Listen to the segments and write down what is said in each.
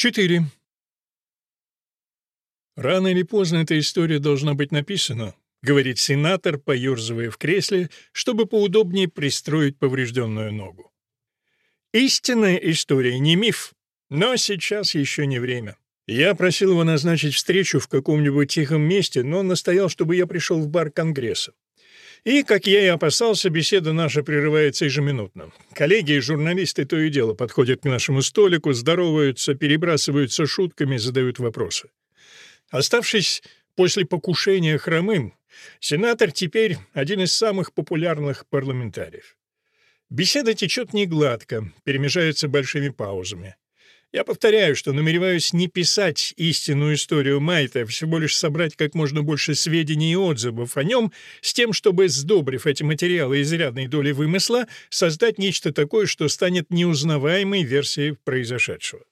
4. Рано или поздно эта история должна быть написана, говорит сенатор, поерзывая в кресле, чтобы поудобнее пристроить поврежденную ногу. Истинная история не миф, но сейчас еще не время. Я просил его назначить встречу в каком-нибудь тихом месте, но он настоял, чтобы я пришел в бар Конгресса. И, как я и опасался, беседа наша прерывается ежеминутно. Коллеги и журналисты то и дело подходят к нашему столику, здороваются, перебрасываются шутками, задают вопросы. Оставшись после покушения хромым, сенатор теперь один из самых популярных парламентариев. Беседа течет негладко, перемежается большими паузами. Я повторяю, что намереваюсь не писать истинную историю Майта, а всего лишь собрать как можно больше сведений и отзывов о нем, с тем, чтобы, сдобрив эти материалы изрядной долей вымысла, создать нечто такое, что станет неузнаваемой версией произошедшего.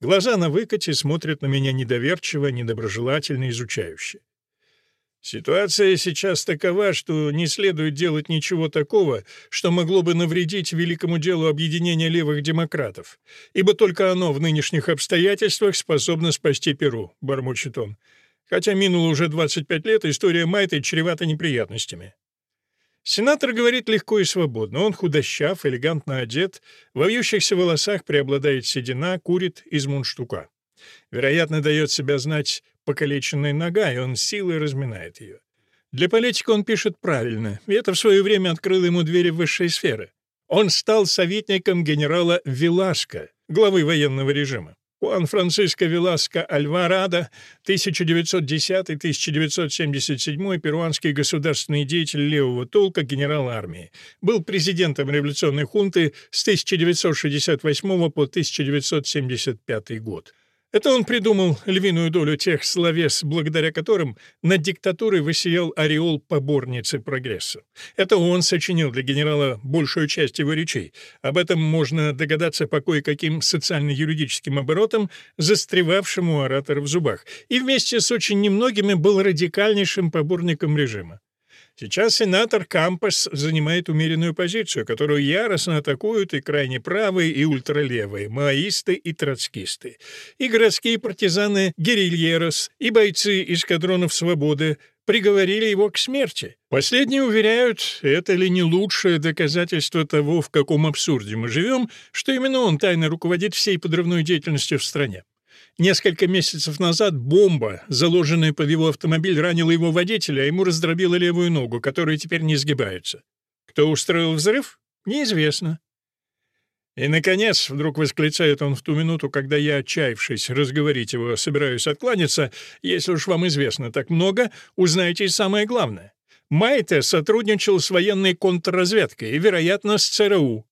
Глаза на выкате смотрят на меня недоверчиво, недоброжелательно, изучающе. Ситуация сейчас такова, что не следует делать ничего такого, что могло бы навредить великому делу объединения левых демократов, ибо только оно в нынешних обстоятельствах способно спасти Перу, — бормочет он. Хотя минуло уже 25 лет, история Майты чревата неприятностями. Сенатор говорит легко и свободно. Он худощав, элегантно одет, во вьющихся волосах преобладает седина, курит из мундштука. Вероятно, дает себя знать покалеченная нога, и он силой разминает ее. Для политика он пишет правильно, и это в свое время открыло ему двери в высшие сферы. Он стал советником генерала Вилашко, главы военного режима. Хуан Франциско Виласко Альварадо, 1910-1977, перуанский государственный деятель левого толка, генерал армии. Был президентом революционной хунты с 1968 по 1975 год. Это он придумал львиную долю тех словес, благодаря которым над диктатурой высиял ореол поборницы прогресса. Это он сочинил для генерала большую часть его речей. Об этом можно догадаться по кое-каким социально-юридическим оборотам, застревавшим у оратора в зубах, и вместе с очень немногими был радикальнейшим поборником режима. Сейчас сенатор Кампас занимает умеренную позицию, которую яростно атакуют и крайне правые, и ультралевые, маоисты и троцкисты, и городские партизаны Герильерос, и бойцы эскадронов свободы, приговорили его к смерти. Последние уверяют, это ли не лучшее доказательство того, в каком абсурде мы живем, что именно он тайно руководит всей подрывной деятельностью в стране. Несколько месяцев назад бомба, заложенная под его автомобиль, ранила его водителя, а ему раздробила левую ногу, которая теперь не сгибается. Кто устроил взрыв? Неизвестно. И, наконец, вдруг восклицает он в ту минуту, когда я, отчаявшись разговорить его, собираюсь откланяться, если уж вам известно так много, узнаете и самое главное. Майте сотрудничал с военной контрразведкой и, вероятно, с ЦРУ.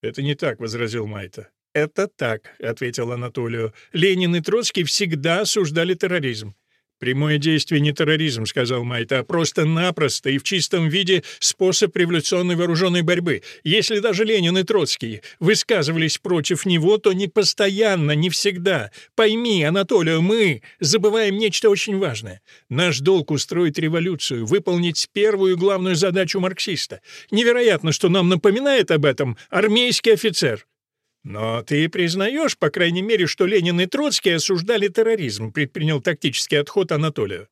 «Это не так», — возразил Майта. «Это так», — ответил Анатолию. «Ленин и Троцкий всегда осуждали терроризм». «Прямое действие не терроризм», — сказал Майта, «а просто-напросто и в чистом виде способ революционной вооруженной борьбы. Если даже Ленин и Троцкий высказывались против него, то не постоянно, не всегда. Пойми, Анатолию, мы забываем нечто очень важное. Наш долг устроить революцию, выполнить первую главную задачу марксиста. Невероятно, что нам напоминает об этом армейский офицер». «Но ты признаешь, по крайней мере, что Ленин и Троцкий осуждали терроризм», предпринял тактический отход Анатолию.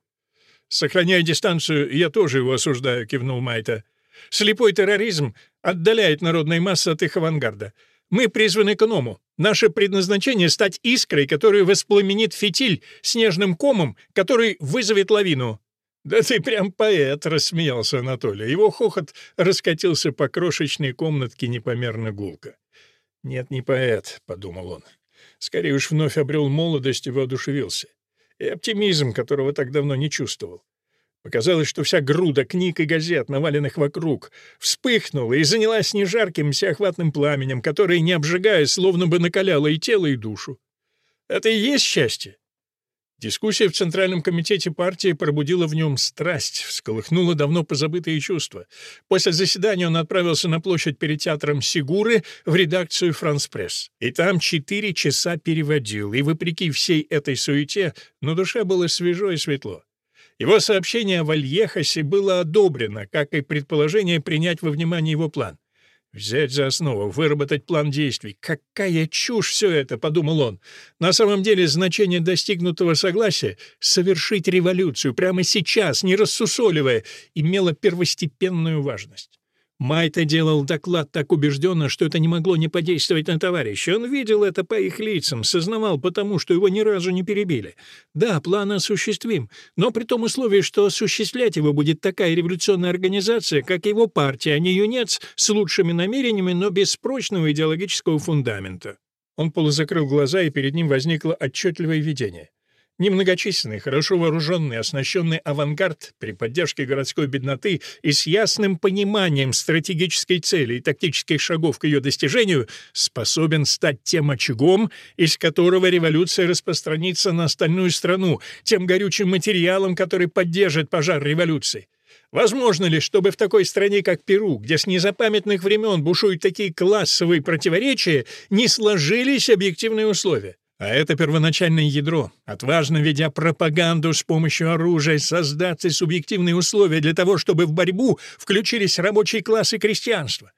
«Сохраняя дистанцию, я тоже его осуждаю», — кивнул Майта. «Слепой терроризм отдаляет народные массы от их авангарда. Мы призваны к иному. Наше предназначение — стать искрой, которая воспламенит фитиль, снежным комом, который вызовет лавину». «Да ты прям поэт», — рассмеялся Анатолий. Его хохот раскатился по крошечной комнатке непомерно гулко. «Нет, не поэт», — подумал он. Скорее уж вновь обрел молодость и воодушевился. И оптимизм, которого так давно не чувствовал. Показалось, что вся груда книг и газет, наваленных вокруг, вспыхнула и занялась нежарким всеохватным пламенем, которое, не обжигая, словно бы накаляло и тело, и душу. Это и есть счастье. Дискуссия в Центральном комитете партии пробудила в нем страсть, всколыхнула давно позабытые чувства. После заседания он отправился на площадь перед театром Сигуры в редакцию «Франс Пресс». И там четыре часа переводил, и, вопреки всей этой суете, на душе было свежо и светло. Его сообщение о Вальехасе было одобрено, как и предположение принять во внимание его план. Взять за основу, выработать план действий. Какая чушь все это, подумал он. На самом деле значение достигнутого согласия совершить революцию прямо сейчас, не рассусоливая, имело первостепенную важность. Майта делал доклад так убежденно, что это не могло не подействовать на товарища. Он видел это по их лицам, сознавал потому, что его ни разу не перебили. Да, план осуществим, но при том условии, что осуществлять его будет такая революционная организация, как его партия, а не юнец с лучшими намерениями, но без прочного идеологического фундамента. Он полузакрыл глаза, и перед ним возникло отчетливое видение. Немногочисленный, хорошо вооруженный, оснащенный авангард при поддержке городской бедноты и с ясным пониманием стратегической цели и тактических шагов к ее достижению способен стать тем очагом, из которого революция распространится на остальную страну, тем горючим материалом, который поддержит пожар революции. Возможно ли, чтобы в такой стране, как Перу, где с незапамятных времен бушуют такие классовые противоречия, не сложились объективные условия? А это первоначальное ядро, отважно ведя пропаганду с помощью оружия, создать субъективные условия для того, чтобы в борьбу включились рабочие классы крестьянства.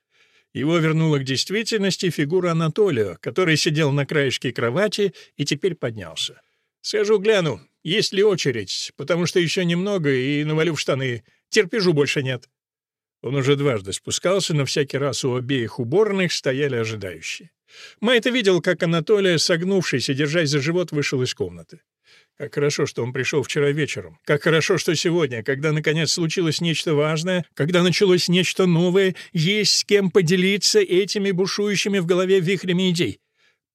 Его вернула к действительности фигура Анатолия, который сидел на краешке кровати и теперь поднялся. «Схожу гляну, есть ли очередь, потому что еще немного и навалю в штаны. Терпежу больше нет». Он уже дважды спускался, но всякий раз у обеих уборных стояли ожидающие. Майта видел, как Анатолия, согнувшись и держась за живот, вышел из комнаты. Как хорошо, что он пришел вчера вечером. Как хорошо, что сегодня, когда наконец случилось нечто важное, когда началось нечто новое, есть с кем поделиться этими бушующими в голове вихрями идей.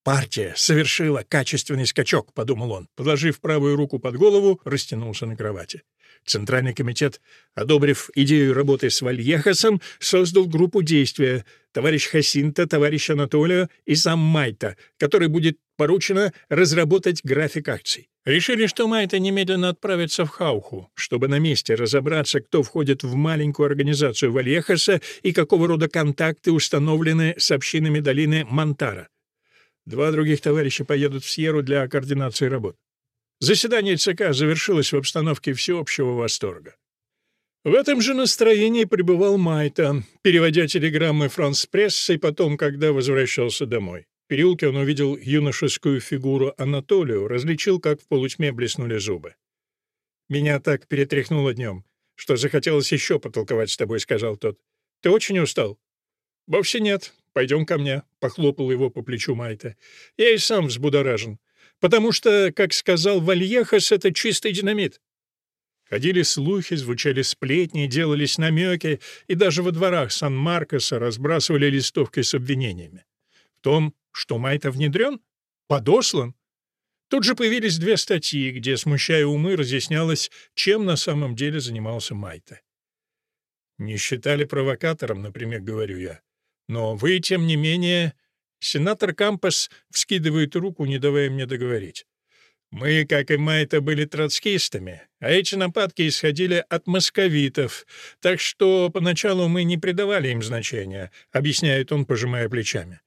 «Партия совершила качественный скачок», — подумал он. Положив правую руку под голову, растянулся на кровати. Центральный комитет, одобрив идею работы с Вальехасом, создал группу действия товарищ Хасинта, товарищ Анатолия и сам Майта, который будет поручено разработать график акций. Решили, что Майта немедленно отправится в Хауху, чтобы на месте разобраться, кто входит в маленькую организацию Вальехаса и какого рода контакты установлены с общинами долины Монтара. Два других товарища поедут в Сьерру для координации работ. Заседание ЦК завершилось в обстановке всеобщего восторга. В этом же настроении пребывал Майта, переводя телеграммы Франс Пресс, и потом, когда возвращался домой. В переулке он увидел юношескую фигуру Анатолию, различил, как в полутьме блеснули зубы. «Меня так перетряхнуло днем, что захотелось еще потолковать с тобой», — сказал тот. «Ты очень устал?» «Вовсе нет. Пойдем ко мне», — похлопал его по плечу Майта. «Я и сам взбудоражен потому что, как сказал Вальехас, это чистый динамит. Ходили слухи, звучали сплетни, делались намеки, и даже во дворах Сан-Маркоса разбрасывали листовки с обвинениями. В том, что Майта внедрен? Подослан? Тут же появились две статьи, где, смущая умы, разъяснялось, чем на самом деле занимался Майта. «Не считали провокатором, например, говорю я. Но вы, тем не менее, Сенатор Кампас вскидывает руку, не давая мне договорить. Мы, как и Майта, были троцкистами, а эти нападки исходили от московитов, так что поначалу мы не придавали им значения, объясняет он, пожимая плечами.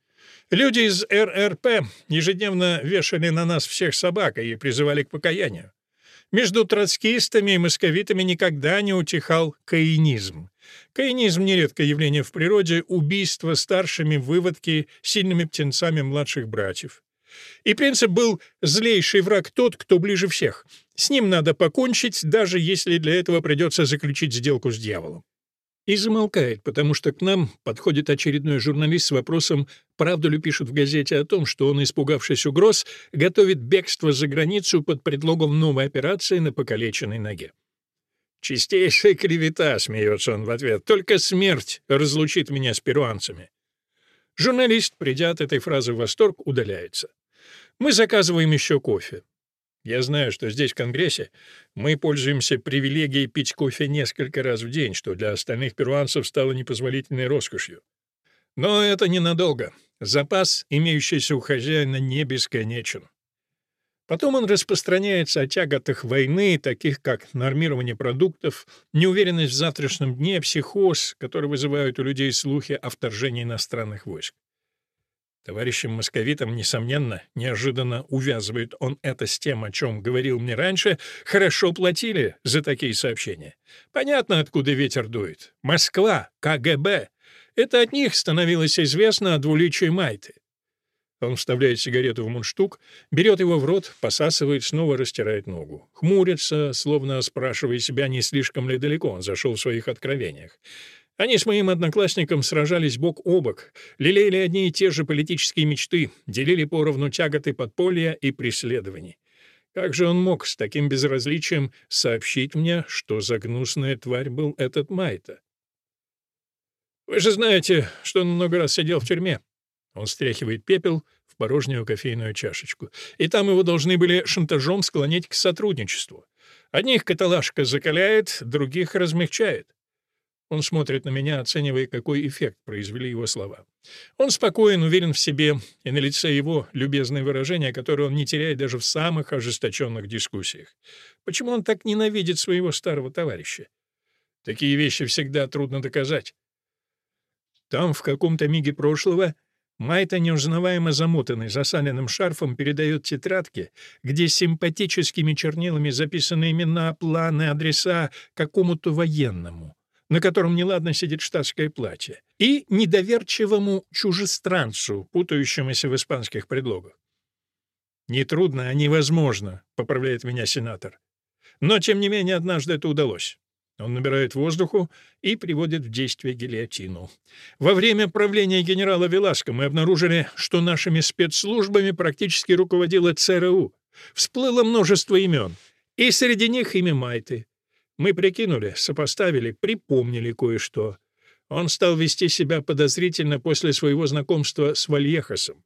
Люди из РРП ежедневно вешали на нас всех собак и призывали к покаянию. Между троцкистами и московитами никогда не утихал каинизм. Каинизм — нередкое явление в природе, убийство старшими выводки сильными птенцами младших братьев. И принцип был «злейший враг тот, кто ближе всех». С ним надо покончить, даже если для этого придется заключить сделку с дьяволом. И замолкает, потому что к нам подходит очередной журналист с вопросом, правду ли пишут в газете о том, что он, испугавшись угроз, готовит бегство за границу под предлогом новой операции на покалеченной ноге. «Чистейшая клевета», — смеется он в ответ, — «только смерть разлучит меня с перуанцами». Журналист, придя от этой фразы в восторг, удаляется. Мы заказываем еще кофе. Я знаю, что здесь, в Конгрессе, мы пользуемся привилегией пить кофе несколько раз в день, что для остальных перуанцев стало непозволительной роскошью. Но это ненадолго. Запас, имеющийся у хозяина, не бесконечен. Потом он распространяется о тяготах войны, таких как нормирование продуктов, неуверенность в завтрашнем дне, психоз, который вызывают у людей слухи о вторжении иностранных войск. Товарищам московитам, несомненно, неожиданно увязывает он это с тем, о чем говорил мне раньше, хорошо платили за такие сообщения. Понятно, откуда ветер дует. Москва, КГБ. Это от них становилось известно о двуличии Майты. Он вставляет сигарету в мундштук, берет его в рот, посасывает, снова растирает ногу. Хмурится, словно спрашивая себя, не слишком ли далеко он зашел в своих откровениях. Они с моим одноклассником сражались бок о бок, лелеяли одни и те же политические мечты, делили поровну тяготы подполья и преследований. Как же он мог с таким безразличием сообщить мне, что за гнусная тварь был этот Майта? Вы же знаете, что он много раз сидел в тюрьме. Он стряхивает пепел в порожнюю кофейную чашечку. И там его должны были шантажом склонить к сотрудничеству. Одних каталажка закаляет, других размягчает. Он смотрит на меня, оценивая, какой эффект произвели его слова. Он спокоен, уверен в себе, и на лице его любезное выражение, которое он не теряет даже в самых ожесточенных дискуссиях. Почему он так ненавидит своего старого товарища? Такие вещи всегда трудно доказать. Там, в каком-то миге прошлого, Майта, неузнаваемо замотанный засаленным шарфом, передает тетрадки, где симпатическими чернилами записаны имена, планы, адреса какому-то военному, на котором неладно сидит штатское платье, и недоверчивому чужестранцу, путающемуся в испанских предлогах. «Нетрудно, а невозможно», — поправляет меня сенатор. Но, тем не менее, однажды это удалось. Он набирает воздуху и приводит в действие гильотину. Во время правления генерала Веласко мы обнаружили, что нашими спецслужбами практически руководила ЦРУ. Всплыло множество имен, и среди них имя Майты. Мы прикинули, сопоставили, припомнили кое-что. Он стал вести себя подозрительно после своего знакомства с Вальехосом.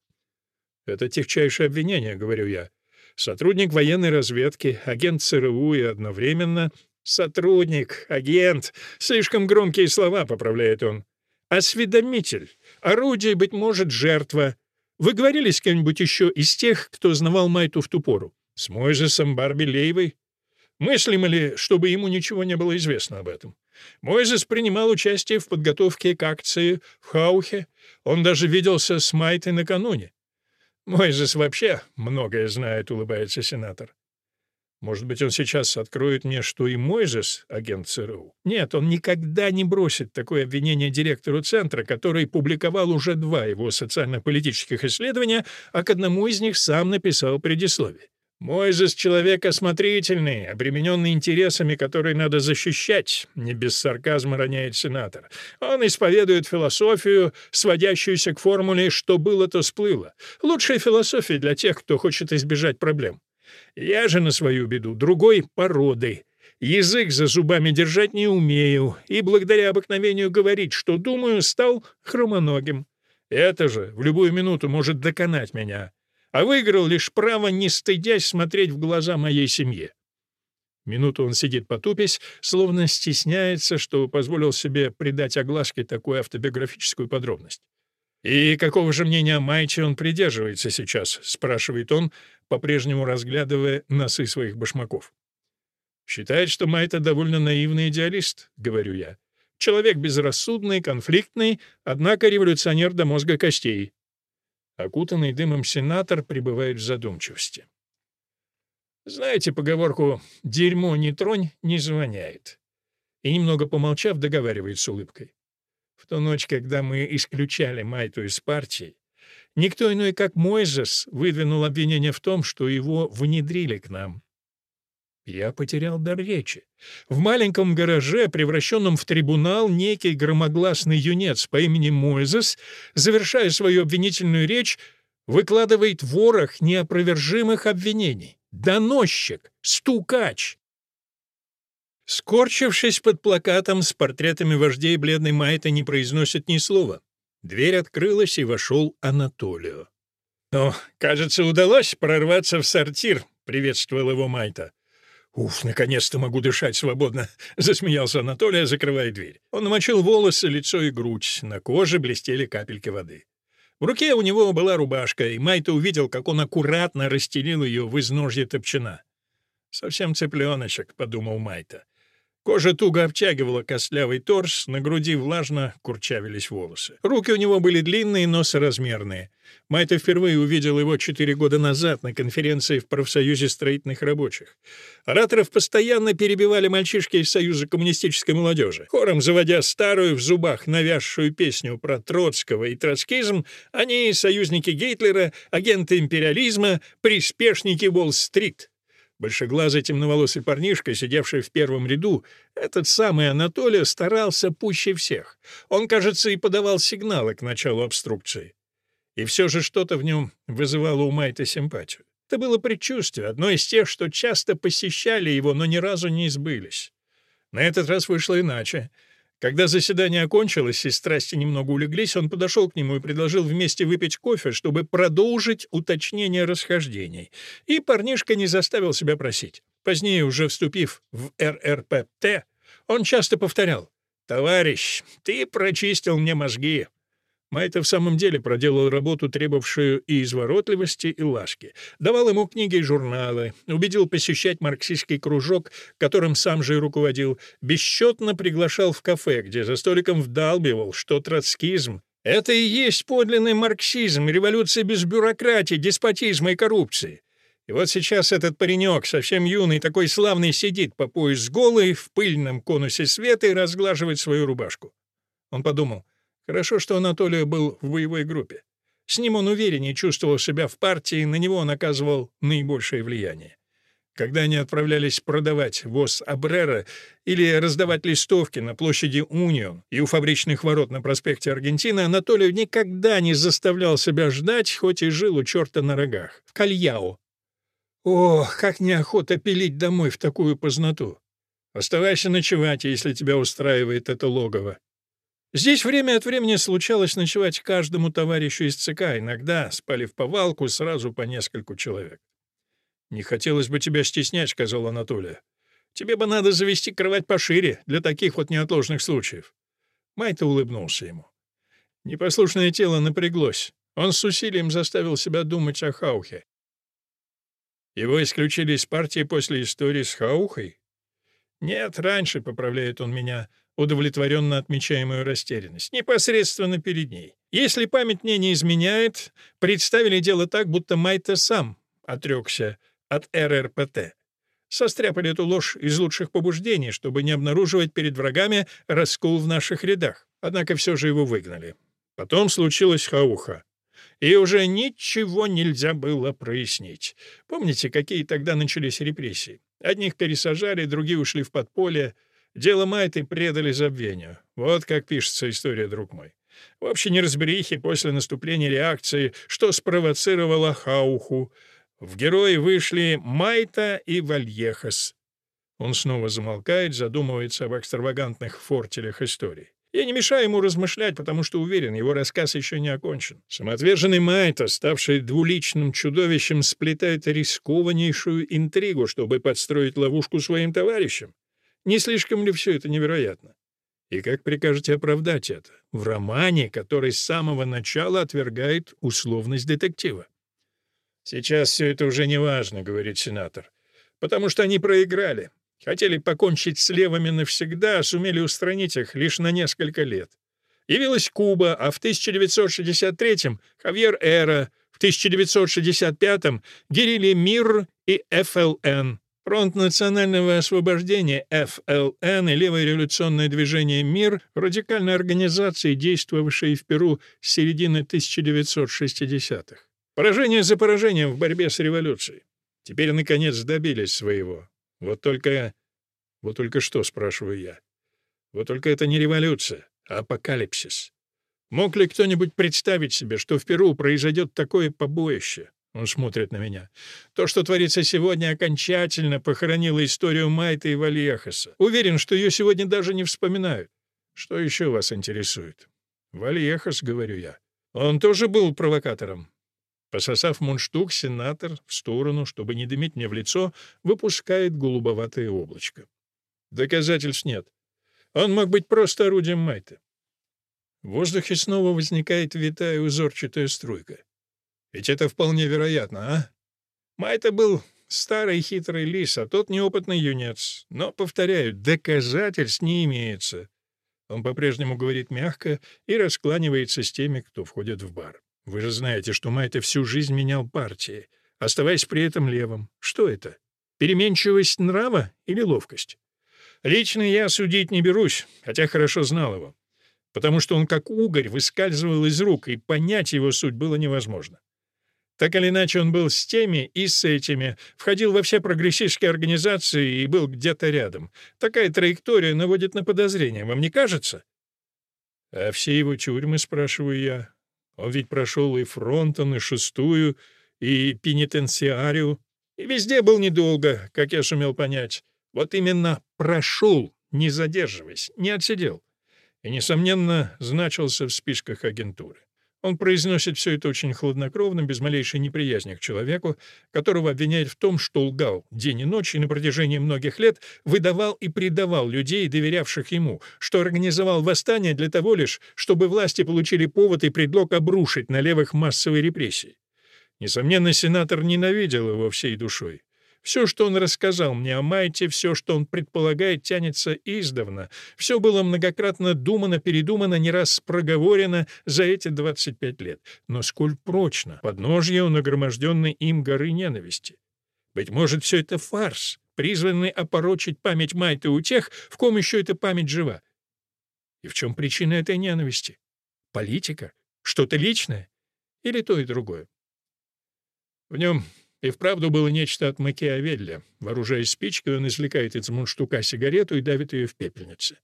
«Это техчайшее обвинение», — говорю я. Сотрудник военной разведки, агент ЦРУ и одновременно «Сотрудник, агент. Слишком громкие слова», — поправляет он. «Осведомитель. Орудие, быть может, жертва. Вы говорили с кем-нибудь еще из тех, кто знавал Майту в ту пору? С Мойзесом Барби Лейвой? Мыслимо ли, чтобы ему ничего не было известно об этом? Мойзес принимал участие в подготовке к акции в Хаухе. Он даже виделся с Майтой накануне. Мойзес вообще многое знает, улыбается сенатор. Может быть, он сейчас откроет мне, что и Мойзес — агент ЦРУ? Нет, он никогда не бросит такое обвинение директору Центра, который публиковал уже два его социально-политических исследования, а к одному из них сам написал предисловие. Мойзес — человек осмотрительный, обремененный интересами, которые надо защищать, — не без сарказма роняет сенатор. Он исповедует философию, сводящуюся к формуле «что было, то сплыло». Лучшая философия для тех, кто хочет избежать проблем. Я же на свою беду другой породы. Язык за зубами держать не умею, и благодаря обыкновению говорить, что думаю, стал хромоногим. Это же в любую минуту может доконать меня. А выиграл лишь право, не стыдясь смотреть в глаза моей семье. Минуту он сидит потупясь, словно стесняется, что позволил себе придать огласке такую автобиографическую подробность. «И какого же мнения о Майте он придерживается сейчас?» — спрашивает он, по-прежнему разглядывая носы своих башмаков. «Считает, что Майта довольно наивный идеалист», — говорю я. «Человек безрассудный, конфликтный, однако революционер до мозга костей». Окутанный дымом сенатор пребывает в задумчивости. Знаете поговорку «дерьмо не тронь, не звоняет». И, немного помолчав, договаривает с улыбкой. В ту ночь, когда мы исключали Майту из партии, никто иной, как Мойзес, выдвинул обвинение в том, что его внедрили к нам. Я потерял дар речи. В маленьком гараже, превращенном в трибунал, некий громогласный юнец по имени Мойзес, завершая свою обвинительную речь, выкладывает ворох неопровержимых обвинений. Доносчик, стукач, Скорчившись под плакатом с портретами вождей бледной Майты, не произносит ни слова. Дверь открылась, и вошел Анатолию. «Ну, кажется, удалось прорваться в сортир», — приветствовал его Майта. «Уф, наконец-то могу дышать свободно», — засмеялся Анатолий, закрывая дверь. Он намочил волосы, лицо и грудь. На коже блестели капельки воды. В руке у него была рубашка, и Майта увидел, как он аккуратно расстелил ее в изножье топчина. «Совсем цыпленочек», — подумал Майта. Кожа туго обтягивала костлявый торс, на груди влажно курчавились волосы. Руки у него были длинные, но соразмерные. Майта впервые увидел его четыре года назад на конференции в профсоюзе строительных рабочих. Ораторов постоянно перебивали мальчишки из Союза коммунистической молодежи. Хором заводя старую в зубах навязшую песню про Троцкого и троцкизм, они, союзники Гитлера, агенты империализма, приспешники Уолл-стрит. Большеглазый темноволосый парнишка, сидевший в первом ряду, этот самый Анатолий старался пуще всех. Он, кажется, и подавал сигналы к началу обструкции. И все же что-то в нем вызывало у Майта симпатию. Это было предчувствие, одно из тех, что часто посещали его, но ни разу не избылись. На этот раз вышло иначе. Когда заседание окончилось и страсти немного улеглись, он подошел к нему и предложил вместе выпить кофе, чтобы продолжить уточнение расхождений. И парнишка не заставил себя просить. Позднее, уже вступив в РРПТ, он часто повторял «Товарищ, ты прочистил мне мозги. Майта в самом деле проделал работу, требовавшую и изворотливости, и ласки. Давал ему книги и журналы, убедил посещать марксистский кружок, которым сам же и руководил, бесчетно приглашал в кафе, где за столиком вдалбивал, что троцкизм — это и есть подлинный марксизм, революция без бюрократии, деспотизма и коррупции. И вот сейчас этот паренек, совсем юный, такой славный, сидит по пояс голый в пыльном конусе света и разглаживает свою рубашку. Он подумал — Хорошо, что Анатолий был в боевой группе. С ним он увереннее чувствовал себя в партии, на него он оказывал наибольшее влияние. Когда они отправлялись продавать воз Абрера или раздавать листовки на площади Унион и у фабричных ворот на проспекте Аргентины, Анатолий никогда не заставлял себя ждать, хоть и жил у черта на рогах, в Кальяо. Ох, как неохота пилить домой в такую познату. Оставайся ночевать, если тебя устраивает это логово. Здесь время от времени случалось ночевать каждому товарищу из ЦК, иногда спали в повалку сразу по нескольку человек. «Не хотелось бы тебя стеснять», — сказал Анатолий. «Тебе бы надо завести кровать пошире для таких вот неотложных случаев». Майта улыбнулся ему. Непослушное тело напряглось. Он с усилием заставил себя думать о Хаухе. Его исключили из партии после истории с Хаухой? Нет, раньше, — поправляет он меня, — удовлетворенно отмечая мою растерянность, непосредственно перед ней. Если память мне не изменяет, представили дело так, будто Майта сам отрекся от РРПТ. Состряпали эту ложь из лучших побуждений, чтобы не обнаруживать перед врагами раскол в наших рядах. Однако все же его выгнали. Потом случилась хауха. И уже ничего нельзя было прояснить. Помните, какие тогда начались репрессии? Одних пересажали, другие ушли в подполье. Дело Майты предали забвению. Вот как пишется история, друг мой. В общей неразберихе после наступления реакции, что спровоцировало Хауху, в герои вышли Майта и Вальехас. Он снова замолкает, задумывается об экстравагантных фортелях истории. Я не мешаю ему размышлять, потому что уверен, его рассказ еще не окончен. Самоотверженный Майта, ставший двуличным чудовищем, сплетает рискованнейшую интригу, чтобы подстроить ловушку своим товарищам. Не слишком ли все это невероятно? И как прикажете оправдать это? В романе, который с самого начала отвергает условность детектива. «Сейчас все это уже не важно», — говорит сенатор, «потому что они проиграли. Хотели покончить с левыми навсегда, а сумели устранить их лишь на несколько лет. Явилась Куба, а в 1963-м — Хавьер Эра, в 1965-м — Гирили Мир и ФЛН. Фронт национального освобождения ФЛН и Левое революционное движение «Мир» — радикальные организации, действовавшие в Перу с середины 1960-х. Поражение за поражением в борьбе с революцией. Теперь, наконец, добились своего. Вот только... Вот только что, спрашиваю я. Вот только это не революция, а апокалипсис. Мог ли кто-нибудь представить себе, что в Перу произойдет такое побоище? Он смотрит на меня. То, что творится сегодня, окончательно похоронило историю Майта и Вальехаса. Уверен, что ее сегодня даже не вспоминают. Что еще вас интересует? Вальехас, говорю я. Он тоже был провокатором. Пососав мундштук, сенатор в сторону, чтобы не дымить мне в лицо, выпускает голубоватое облачко. Доказательств нет. Он мог быть просто орудием Майта. В воздухе снова возникает витая узорчатая струйка. Ведь это вполне вероятно, а? Майта был Старый хитрый лис, а тот неопытный юнец. Но, повторяю, доказательств не имеется. Он по-прежнему говорит мягко и раскланивается с теми, кто входит в бар. Вы же знаете, что Майта всю жизнь менял партии, оставаясь при этом левым. Что это? Переменчивость нрава или ловкость? Лично я судить не берусь, хотя хорошо знал его. Потому что он как угорь выскальзывал из рук, и понять его суть было невозможно. Так или иначе, он был с теми и с этими, входил во все прогрессистские организации и был где-то рядом. Такая траектория наводит на подозрение, вам не кажется? А все его тюрьмы, спрашиваю я. Он ведь прошел и фронтон, и шестую, и пенитенциарию, и везде был недолго, как я сумел понять. Вот именно прошел, не задерживаясь, не отсидел. И, несомненно, значился в списках агентуры. Он произносит все это очень хладнокровно, без малейшей неприязни к человеку, которого обвиняют в том, что лгал день и ночь и на протяжении многих лет выдавал и предавал людей, доверявших ему, что организовал восстание для того лишь, чтобы власти получили повод и предлог обрушить на левых массовые репрессии. Несомненно, сенатор ненавидел его всей душой. Все, что он рассказал мне о Майте, все, что он предполагает, тянется издавна. Все было многократно думано, передумано, не раз проговорено за эти 25 лет. Но сколь прочно подножье у нагроможденной им горы ненависти. Быть может, все это фарс, призванный опорочить память Майты у тех, в ком еще эта память жива. И в чем причина этой ненависти? Политика? Что-то личное? Или то и другое? В нем и вправду было нечто от Макиавелли. Вооружаясь спичкой, он извлекает из мундштука сигарету и давит ее в пепельнице.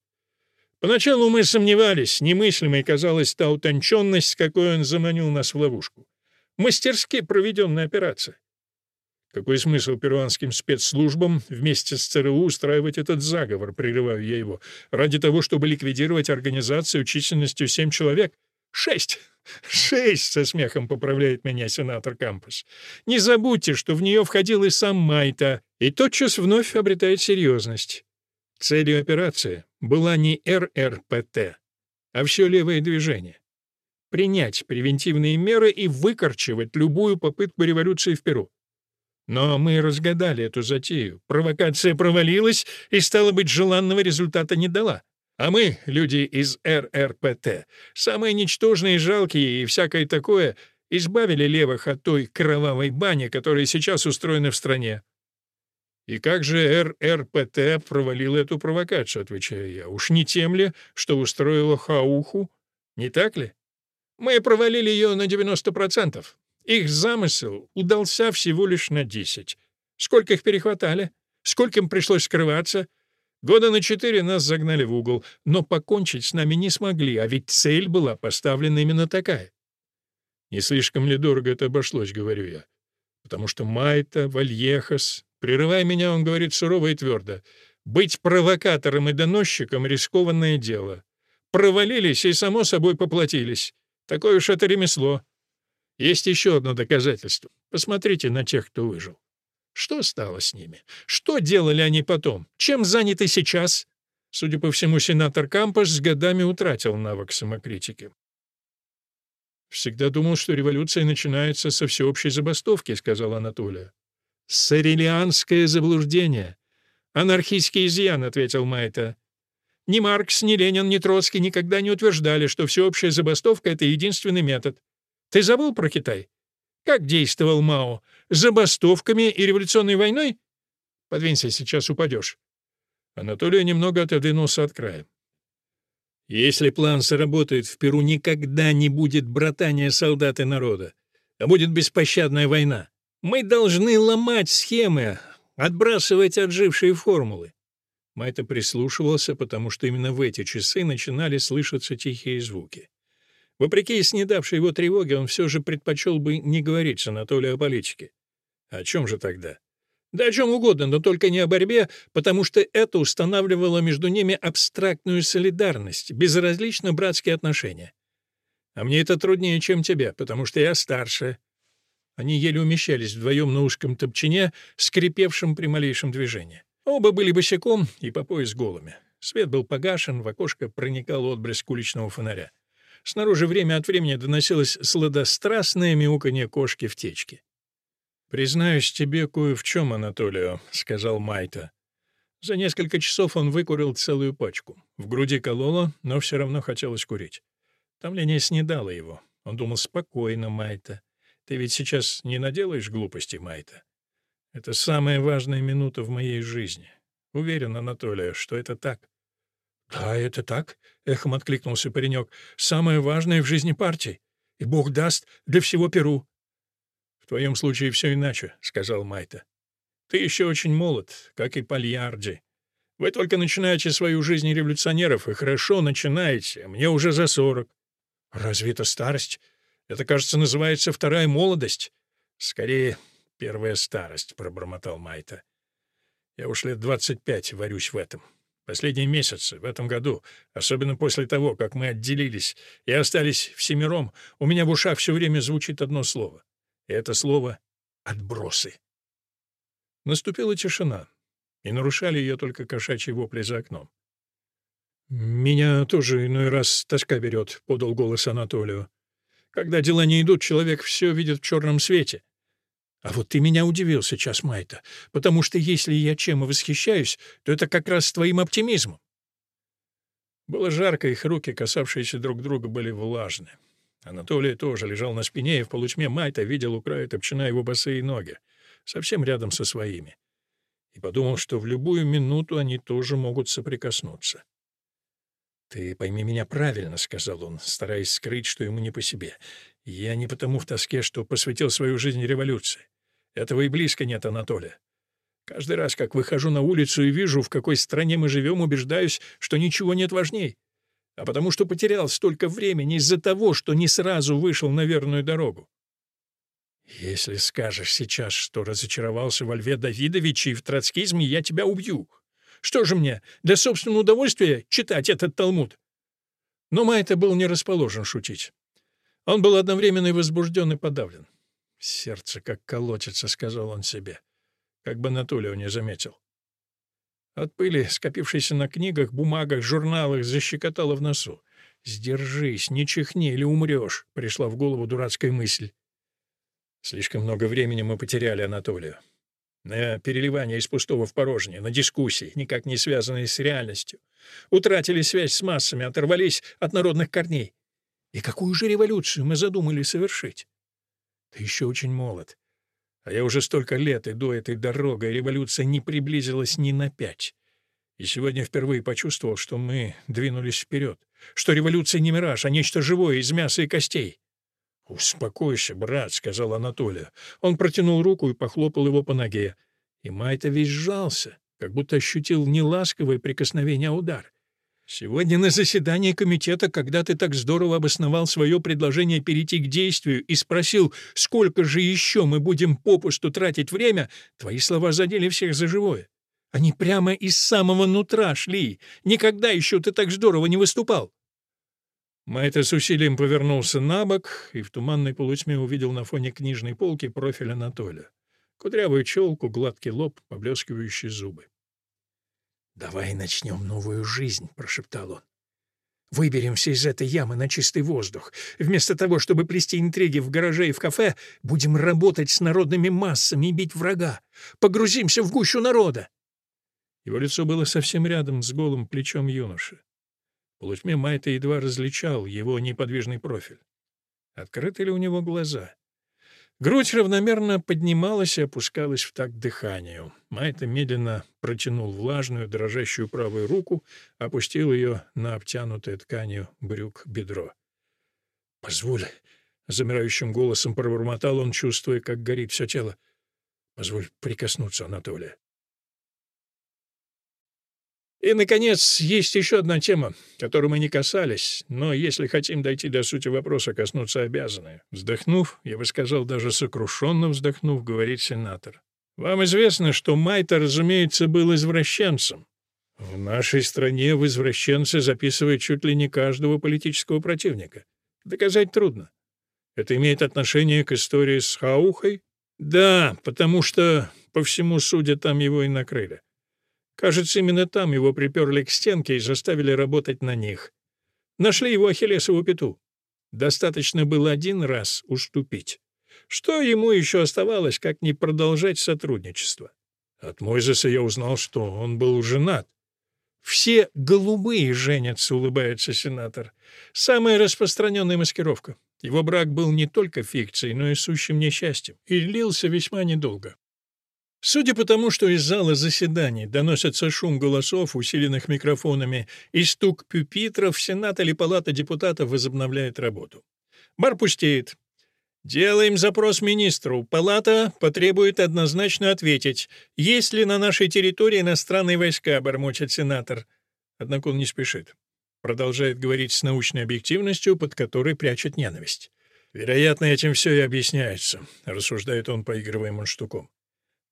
Поначалу мы сомневались, немыслимой казалась та утонченность, с какой он заманил нас в ловушку. Мастерски проведенная операция. Какой смысл перуанским спецслужбам вместе с ЦРУ устраивать этот заговор, прерываю я его, ради того, чтобы ликвидировать организацию численностью семь человек? Шесть! «Шесть!» — со смехом поправляет меня сенатор Кампус. «Не забудьте, что в нее входил и сам Майта, и тотчас вновь обретает серьезность. Целью операции была не РРПТ, а все левое движение. Принять превентивные меры и выкорчевать любую попытку революции в Перу. Но мы разгадали эту затею. Провокация провалилась и, стало быть, желанного результата не дала. А мы, люди из РРПТ, самые ничтожные, жалкие и всякое такое, избавили левых от той кровавой бани, которая сейчас устроена в стране. И как же РРПТ провалил эту провокацию, отвечаю я. Уж не тем ли, что устроила Хауху? Не так ли? Мы провалили ее на 90%. Их замысел удался всего лишь на 10. Сколько их перехватали? Сколько им пришлось скрываться? Года на четыре нас загнали в угол, но покончить с нами не смогли, а ведь цель была поставлена именно такая. Не слишком ли дорого это обошлось, говорю я. Потому что Майта, Вальехас... Прерывая меня, он говорит сурово и твердо. Быть провокатором и доносчиком — рискованное дело. Провалились и, само собой, поплатились. Такое уж это ремесло. Есть еще одно доказательство. Посмотрите на тех, кто выжил. Что стало с ними? Что делали они потом? Чем заняты сейчас? Судя по всему, сенатор Кампаш с годами утратил навык самокритики. «Всегда думал, что революция начинается со всеобщей забастовки», — сказал Анатолия. «Сарелианское заблуждение. Анархистский изъян», — ответил Майта. «Ни Маркс, ни Ленин, ни Троцкий никогда не утверждали, что всеобщая забастовка — это единственный метод. Ты забыл про Китай? Как действовал Мао? Забастовками и революционной войной? Подвинься, сейчас упадешь. Анатолий немного отодвинулся от края. Если план сработает, в Перу никогда не будет братания солдат и народа, а будет беспощадная война. Мы должны ломать схемы, отбрасывать отжившие формулы. Майта прислушивался, потому что именно в эти часы начинали слышаться тихие звуки. Вопреки снедавшей его тревоге, он все же предпочел бы не говорить с Анатолием о политике. О чем же тогда? Да о чем угодно, но только не о борьбе, потому что это устанавливало между ними абстрактную солидарность, безразлично братские отношения. А мне это труднее, чем тебе, потому что я старше. Они еле умещались вдвоем на узком топчине, скрипевшем при малейшем движении. Оба были босиком и по пояс голыми. Свет был погашен, в окошко проникал отблеск уличного фонаря. Снаружи время от времени доносилось сладострастное мяуканье кошки в течке. «Признаюсь тебе кое в чем, Анатолио», — сказал Майта. За несколько часов он выкурил целую пачку. В груди кололо, но все равно хотелось курить. Томление снедало его. Он думал спокойно, Майта. Ты ведь сейчас не наделаешь глупости, Майта. Это самая важная минута в моей жизни. Уверен, Анатолия, что это так. «Да, это так», — эхом откликнулся паренек. «Самое важное в жизни партии. И Бог даст для всего Перу твоем случае все иначе», — сказал Майта. «Ты еще очень молод, как и Пальярди. Вы только начинаете свою жизнь революционеров, и хорошо начинаете. Мне уже за сорок». «Разве это старость? Это, кажется, называется вторая молодость». «Скорее, первая старость», — пробормотал Майта. «Я уж лет двадцать пять варюсь в этом. Последние месяцы, в этом году, особенно после того, как мы отделились и остались всемиром, у меня в ушах все время звучит одно слово это слово «отбросы». Наступила тишина, и нарушали ее только кошачьи вопли за окном. «Меня тоже иной раз тоска берет», — подал голос Анатолию. «Когда дела не идут, человек все видит в черном свете. А вот ты меня удивил сейчас, Майта, потому что если я чем и восхищаюсь, то это как раз твоим оптимизмом». Было жарко, их руки, касавшиеся друг друга, были влажны. Анатолий тоже лежал на спине, и в полутьме Майта видел у края топчина его босые ноги, совсем рядом со своими. И подумал, что в любую минуту они тоже могут соприкоснуться. «Ты пойми меня правильно», — сказал он, стараясь скрыть, что ему не по себе. «Я не потому в тоске, что посвятил свою жизнь революции. Этого и близко нет, Анатолия. Каждый раз, как выхожу на улицу и вижу, в какой стране мы живем, убеждаюсь, что ничего нет важней а потому что потерял столько времени из-за того, что не сразу вышел на верную дорогу. Если скажешь сейчас, что разочаровался во Льве Давидовиче и в троцкизме, я тебя убью. Что же мне, для собственного удовольствия читать этот Талмуд? Но Майта был не расположен шутить. Он был одновременно и возбужден, и подавлен. «Сердце как колотится», — сказал он себе, как бы Анатолию не заметил. От пыли, скопившейся на книгах, бумагах, журналах, защекотало в носу. «Сдержись, не чихни или умрешь», — пришла в голову дурацкая мысль. Слишком много времени мы потеряли Анатолию. На переливание из пустого в порожнее, на дискуссии, никак не связанные с реальностью. Утратили связь с массами, оторвались от народных корней. И какую же революцию мы задумали совершить? Ты еще очень молод. А я уже столько лет иду этой дорогой, революция не приблизилась ни на пять. И сегодня впервые почувствовал, что мы двинулись вперед, что революция не мираж, а нечто живое из мяса и костей. «Успокойся, брат», — сказал Анатолий. Он протянул руку и похлопал его по ноге. И Майта весь сжался, как будто ощутил не ласковое прикосновение, а удар. Сегодня на заседании комитета, когда ты так здорово обосновал свое предложение перейти к действию и спросил, сколько же еще мы будем попусту тратить время, твои слова задели всех за живое. Они прямо из самого нутра шли. Никогда еще ты так здорово не выступал. Майта с усилием повернулся на бок и в туманной полутьме увидел на фоне книжной полки профиль Анатолия. Кудрявую челку, гладкий лоб, поблескивающие зубы. «Давай начнем новую жизнь», — прошептал он. «Выберемся из этой ямы на чистый воздух. Вместо того, чтобы плести интриги в гараже и в кафе, будем работать с народными массами и бить врага. Погрузимся в гущу народа». Его лицо было совсем рядом с голым плечом юноши. В полутьме Майта едва различал его неподвижный профиль. Открыты ли у него глаза? Грудь равномерно поднималась и опускалась в такт дыханию. Майта медленно протянул влажную, дрожащую правую руку, опустил ее на обтянутое тканью брюк бедро. «Позволь», — замирающим голосом пробормотал он, чувствуя, как горит все тело. «Позволь прикоснуться, Анатолия». И, наконец, есть еще одна тема, которой мы не касались, но если хотим дойти до сути вопроса, коснуться обязаны. Вздохнув, я бы сказал, даже сокрушенно вздохнув, говорит сенатор. Вам известно, что Майта, разумеется, был извращенцем. В нашей стране в извращенцы записывают чуть ли не каждого политического противника. Доказать трудно. Это имеет отношение к истории с Хаухой? Да, потому что по всему суде там его и накрыли. Кажется, именно там его приперли к стенке и заставили работать на них. Нашли его Ахиллесову пету. Достаточно было один раз уступить. Что ему еще оставалось, как не продолжать сотрудничество? От Мойзеса я узнал, что он был женат. «Все голубые женятся», — улыбается сенатор. «Самая распространенная маскировка. Его брак был не только фикцией, но и сущим несчастьем, и длился весьма недолго. Судя по тому, что из зала заседаний доносится шум голосов, усиленных микрофонами, и стук пюпитров, Сенат или Палата депутатов возобновляет работу. Бар пустеет. «Делаем запрос министру. Палата потребует однозначно ответить, есть ли на нашей территории иностранные войска», — бормочет сенатор. Однако он не спешит. Продолжает говорить с научной объективностью, под которой прячет ненависть. «Вероятно, этим все и объясняется», — рассуждает он, поигрывая мундштуком.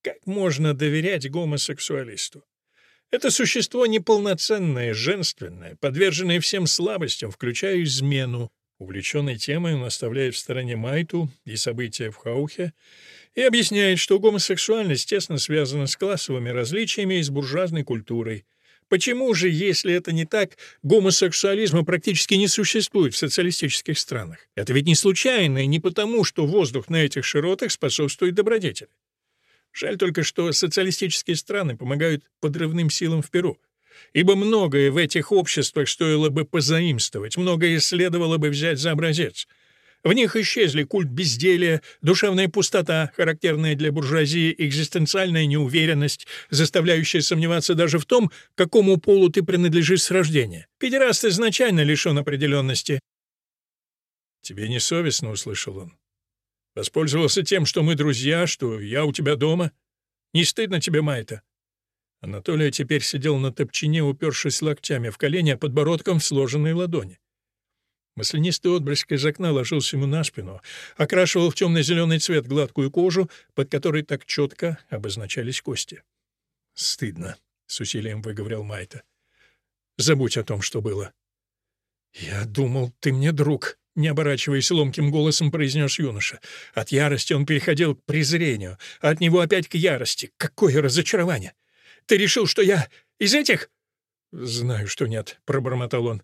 Как можно доверять гомосексуалисту? Это существо неполноценное, женственное, подверженное всем слабостям, включая измену. Увлеченный темой он оставляет в стороне Майту и события в Хаухе и объясняет, что гомосексуальность тесно связана с классовыми различиями и с буржуазной культурой. Почему же, если это не так, гомосексуализма практически не существует в социалистических странах? Это ведь не случайно и не потому, что воздух на этих широтах способствует добродетели. Жаль только, что социалистические страны помогают подрывным силам в Перу. Ибо многое в этих обществах стоило бы позаимствовать, многое следовало бы взять за образец. В них исчезли культ безделия, душевная пустота, характерная для буржуазии, экзистенциальная неуверенность, заставляющая сомневаться даже в том, какому полу ты принадлежишь с рождения. Педераст изначально лишен определенности. «Тебе не совестно?» — услышал он. Воспользовался тем, что мы друзья, что я у тебя дома. Не стыдно тебе, Майта?» Анатолий теперь сидел на топчине, упершись локтями в колени, а подбородком в сложенные ладони. Маслянистый отблеск из окна ложился ему на спину, окрашивал в темно-зеленый цвет гладкую кожу, под которой так четко обозначались кости. «Стыдно», — с усилием выговорил Майта. «Забудь о том, что было». «Я думал, ты мне друг», не оборачиваясь ломким голосом, произнес юноша. От ярости он переходил к презрению, а от него опять к ярости. Какое разочарование! Ты решил, что я из этих? Знаю, что нет, пробормотал он.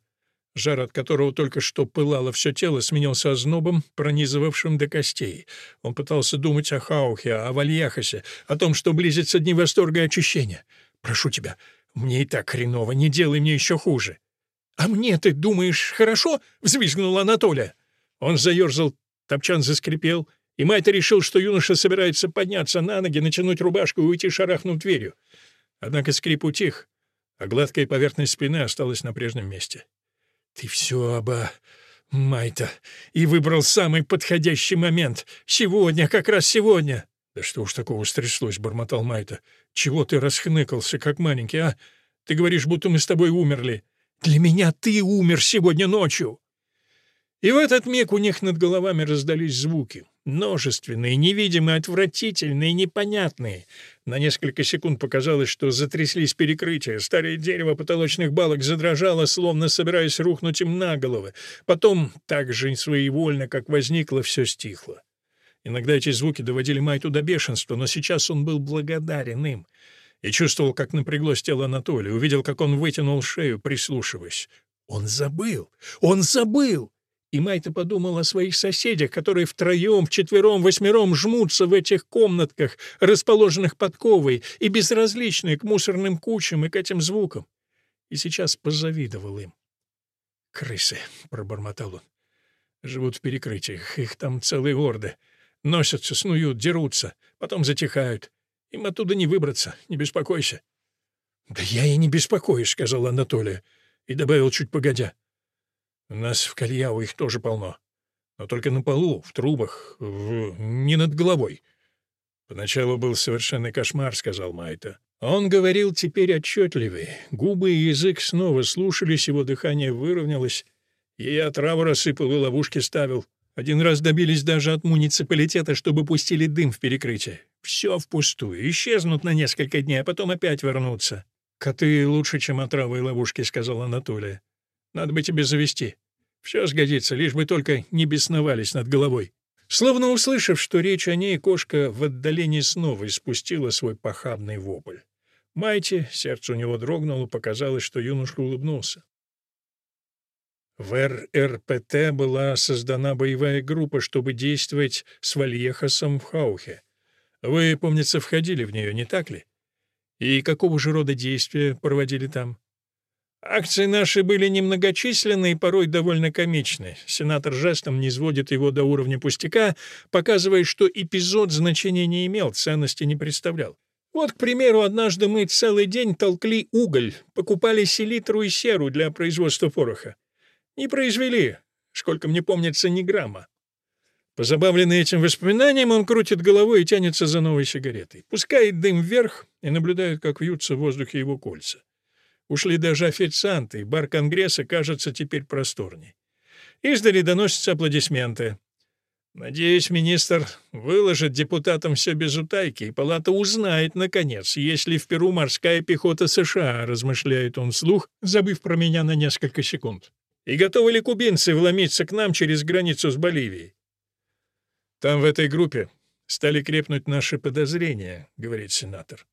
Жар, от которого только что пылало все тело, сменился ознобом, пронизывавшим до костей. Он пытался думать о Хаухе, о Вальяхасе, о том, что близится дни восторга и очищения. «Прошу тебя, мне и так хреново, не делай мне еще хуже». «А мне ты думаешь, хорошо?» — взвизгнул Анатолия. Он заерзал, топчан заскрипел, и Майта решил, что юноша собирается подняться на ноги, натянуть рубашку и уйти, шарахнув дверью. Однако скрип утих, а гладкая поверхность спины осталась на прежнем месте. «Ты все оба...» Майта, и выбрал самый подходящий момент. Сегодня, как раз сегодня. Да что уж такого стряслось, бормотал Майта. Чего ты расхныкался, как маленький, а? Ты говоришь, будто мы с тобой умерли. Для меня ты умер сегодня ночью!» И в этот миг у них над головами раздались звуки. Множественные, невидимые, отвратительные, непонятные. На несколько секунд показалось, что затряслись перекрытия. Старое дерево потолочных балок задрожало, словно собираясь рухнуть им на головы. Потом, так же своевольно, как возникло, все стихло. Иногда эти звуки доводили Майту до бешенства, но сейчас он был благодарен им и чувствовал, как напряглось тело Анатолия, увидел, как он вытянул шею, прислушиваясь. Он забыл! Он забыл! И Майта подумал о своих соседях, которые втроем, вчетвером, восьмером жмутся в этих комнатках, расположенных подковой, и безразличные к мусорным кучам и к этим звукам. И сейчас позавидовал им. «Крысы», — пробормотал он, — «живут в перекрытиях, их там целые орды. Носятся, снуют, дерутся, потом затихают. Им оттуда не выбраться, не беспокойся». «Да я и не беспокоюсь», — сказал Анатолий, и добавил чуть погодя. «У нас в Кальяу их тоже полно, но только на полу, в трубах, в... не над головой». «Поначалу был совершенный кошмар», — сказал Майта. Он говорил теперь отчетливее. Губы и язык снова слушались, его дыхание выровнялось. И траву рассыпал и ловушки ставил. Один раз добились даже от муниципалитета, чтобы пустили дым в перекрытие. Все впустую. Исчезнут на несколько дней, а потом опять вернутся. «Коты лучше, чем отравы и ловушки», — сказал Анатолий. «Надо бы тебе завести. Все сгодится, лишь бы только не бесновались над головой». Словно услышав, что речь о ней, кошка в отдалении снова испустила свой похабный вопль. Майти, сердце у него дрогнуло, показалось, что юношка улыбнулся. В РРПТ была создана боевая группа, чтобы действовать с Вальехосом в Хаухе. Вы, помнится, входили в нее, не так ли? И какого же рода действия проводили там? Акции наши были немногочисленны и порой довольно комичны. Сенатор жестом не сводит его до уровня пустяка, показывая, что эпизод значения не имел, ценности не представлял. Вот, к примеру, однажды мы целый день толкли уголь, покупали селитру и серу для производства пороха. Не произвели, сколько мне помнится, ни грамма. Позабавленный этим воспоминанием, он крутит головой и тянется за новой сигаретой. Пускает дым вверх и наблюдает, как вьются в воздухе его кольца. Ушли даже официанты, и бар Конгресса кажется теперь просторней. Издали доносятся аплодисменты. Надеюсь, министр выложит депутатам все без утайки, и палата узнает, наконец, есть ли в Перу морская пехота США, размышляет он вслух, забыв про меня на несколько секунд. И готовы ли кубинцы вломиться к нам через границу с Боливией? Там, в этой группе, стали крепнуть наши подозрения, говорит сенатор.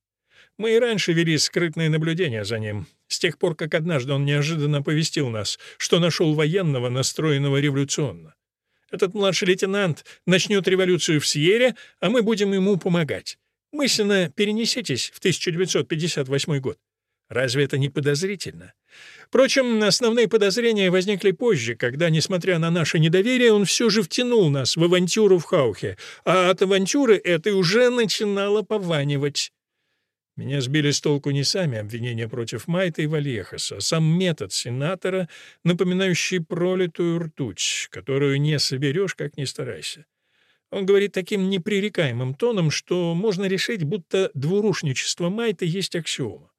Мы и раньше вели скрытное наблюдение за ним, с тех пор, как однажды он неожиданно оповестил нас, что нашел военного, настроенного революционно. Этот младший лейтенант начнет революцию в Сьере, а мы будем ему помогать. Мысленно перенеситесь в 1958 год. Разве это не подозрительно? Впрочем, основные подозрения возникли позже, когда, несмотря на наше недоверие, он все же втянул нас в авантюру в Хаухе, а от авантюры этой уже начинало пованивать. Меня сбили с толку не сами обвинения против Майта и Вальехаса, а сам метод сенатора, напоминающий пролитую ртуть, которую не соберешь, как ни старайся. Он говорит таким непререкаемым тоном, что можно решить, будто двурушничество Майта есть аксиома.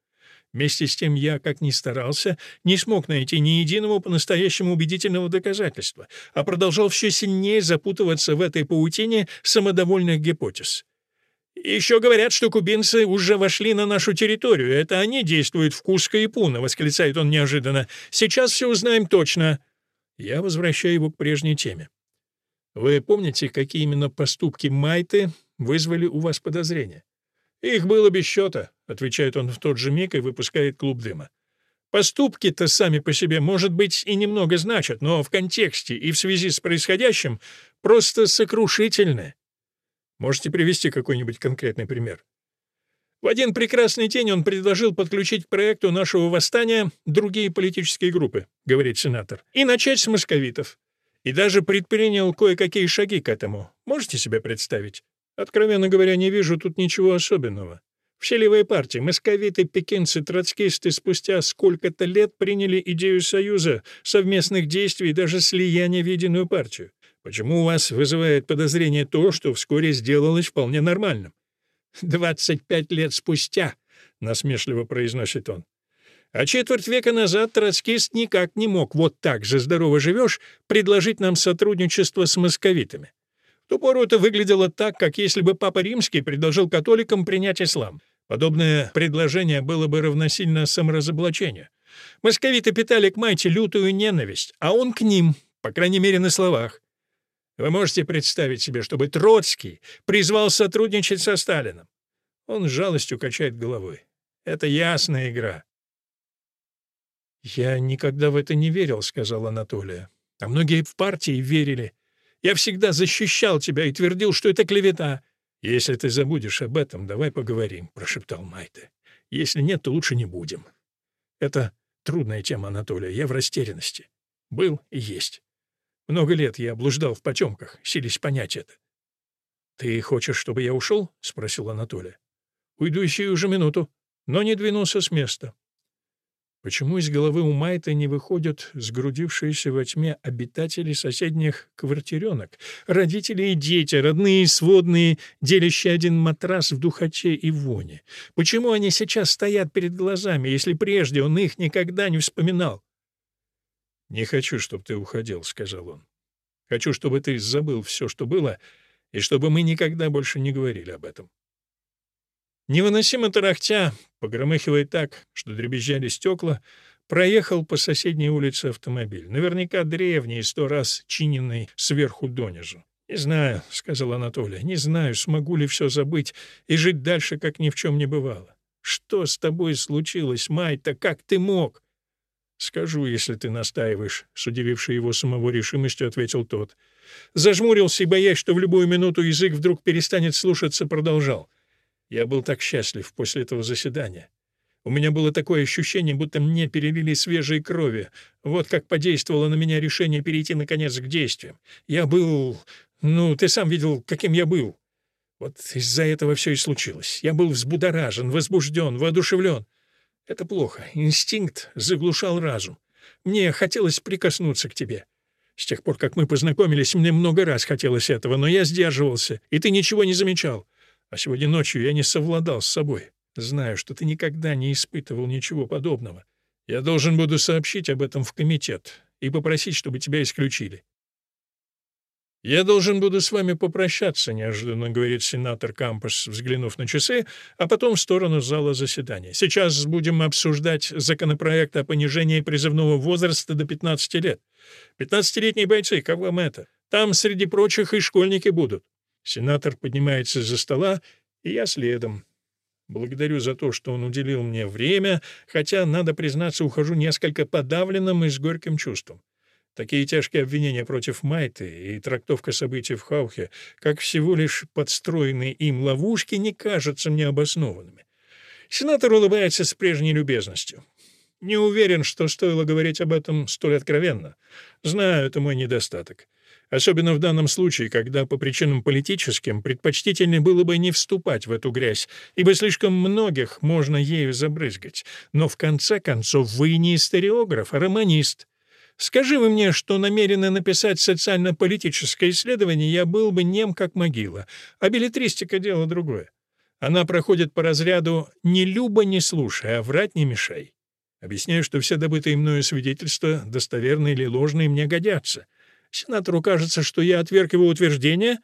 Вместе с тем я, как ни старался, не смог найти ни единого по-настоящему убедительного доказательства, а продолжал все сильнее запутываться в этой паутине самодовольных гипотез. «Еще говорят, что кубинцы уже вошли на нашу территорию. Это они действуют в Куско и Пуна», — восклицает он неожиданно. «Сейчас все узнаем точно». Я возвращаю его к прежней теме. «Вы помните, какие именно поступки Майты вызвали у вас подозрения?» «Их было без счета», — отвечает он в тот же миг и выпускает клуб дыма. Поступки-то сами по себе, может быть, и немного значат, но в контексте и в связи с происходящим просто сокрушительны. Можете привести какой-нибудь конкретный пример? В один прекрасный день он предложил подключить к проекту нашего восстания другие политические группы, говорит сенатор, и начать с московитов. И даже предпринял кое-какие шаги к этому. Можете себе представить? Откровенно говоря, не вижу тут ничего особенного. Все левые партии, московиты, пекинцы, троцкисты спустя сколько-то лет приняли идею союза, совместных действий и даже слияния в единую партию. Почему у вас вызывает подозрение то, что вскоре сделалось вполне нормальным? «Двадцать пять лет спустя», — насмешливо произносит он. А четверть века назад троцкист никак не мог вот так же здорово живешь предложить нам сотрудничество с московитами ту пору это выглядело так, как если бы Папа Римский предложил католикам принять ислам. Подобное предложение было бы равносильно саморазоблачению. Московиты питали к Майте лютую ненависть, а он к ним, по крайней мере, на словах. Вы можете представить себе, чтобы Троцкий призвал сотрудничать со Сталином? Он с жалостью качает головой. Это ясная игра. «Я никогда в это не верил», — сказал Анатолия. «А многие в партии верили. Я всегда защищал тебя и твердил, что это клевета. Если ты забудешь об этом, давай поговорим, прошептал Майте. Если нет, то лучше не будем. Это трудная тема, Анатолия. Я в растерянности. Был и есть. Много лет я блуждал в потемках, сились понять это. «Ты хочешь, чтобы я ушел?» — спросил Анатолий. «Уйду еще уже минуту», но не двинулся с места. Почему из головы у Майта не выходят сгрудившиеся во тьме обитатели соседних квартиренок, родители и дети, родные и сводные, делящие один матрас в духоте и воне? Почему они сейчас стоят перед глазами, если прежде он их никогда не вспоминал? «Не хочу, чтобы ты уходил», — сказал он. «Хочу, чтобы ты забыл все, что было, и чтобы мы никогда больше не говорили об этом». Невыносимо тарахтя, погромыхивая так, что дребезжали стекла, проехал по соседней улице автомобиль, наверняка древний, сто раз чиненный сверху донизу. «Не знаю», — сказал Анатолий, — «не знаю, смогу ли все забыть и жить дальше, как ни в чем не бывало. Что с тобой случилось, Майта, как ты мог?» «Скажу, если ты настаиваешь», — с удивившей его самого решимостью ответил тот. Зажмурился и, боясь, что в любую минуту язык вдруг перестанет слушаться, продолжал. «Я был так счастлив после этого заседания. У меня было такое ощущение, будто мне перелили свежей крови. Вот как подействовало на меня решение перейти, наконец, к действиям. Я был... Ну, ты сам видел, каким я был. Вот из-за этого все и случилось. Я был взбудоражен, возбужден, воодушевлен. Это плохо. Инстинкт заглушал разум. Мне хотелось прикоснуться к тебе. С тех пор, как мы познакомились, мне много раз хотелось этого, но я сдерживался, и ты ничего не замечал. А сегодня ночью я не совладал с собой. Знаю, что ты никогда не испытывал ничего подобного. Я должен буду сообщить об этом в комитет и попросить, чтобы тебя исключили. «Я должен буду с вами попрощаться», — неожиданно говорит сенатор Кампус, взглянув на часы, а потом в сторону зала заседания. «Сейчас будем обсуждать законопроект о понижении призывного возраста до 15 лет. 15-летние бойцы, как вам это? Там, среди прочих, и школьники будут». Сенатор поднимается из-за стола, и я следом. Благодарю за то, что он уделил мне время, хотя, надо признаться, ухожу несколько подавленным и с горьким чувством. Такие тяжкие обвинения против Майты и трактовка событий в Хаухе, как всего лишь подстроенные им ловушки, не кажутся мне обоснованными. Сенатор улыбается с прежней любезностью. Не уверен, что стоило говорить об этом столь откровенно. Знаю, это мой недостаток. Особенно в данном случае, когда по причинам политическим предпочтительнее было бы не вступать в эту грязь, ибо слишком многих можно ею забрызгать. Но в конце концов вы не историограф, а романист. Скажи вы мне, что намерены написать социально-политическое исследование, я был бы нем как могила. А билетристика — дело другое. Она проходит по разряду «не люба, не слушай, а врать не мешай». Объясняю, что все добытые мною свидетельства, достоверные или ложные, мне годятся. Сенатору кажется, что я отверг его утверждение.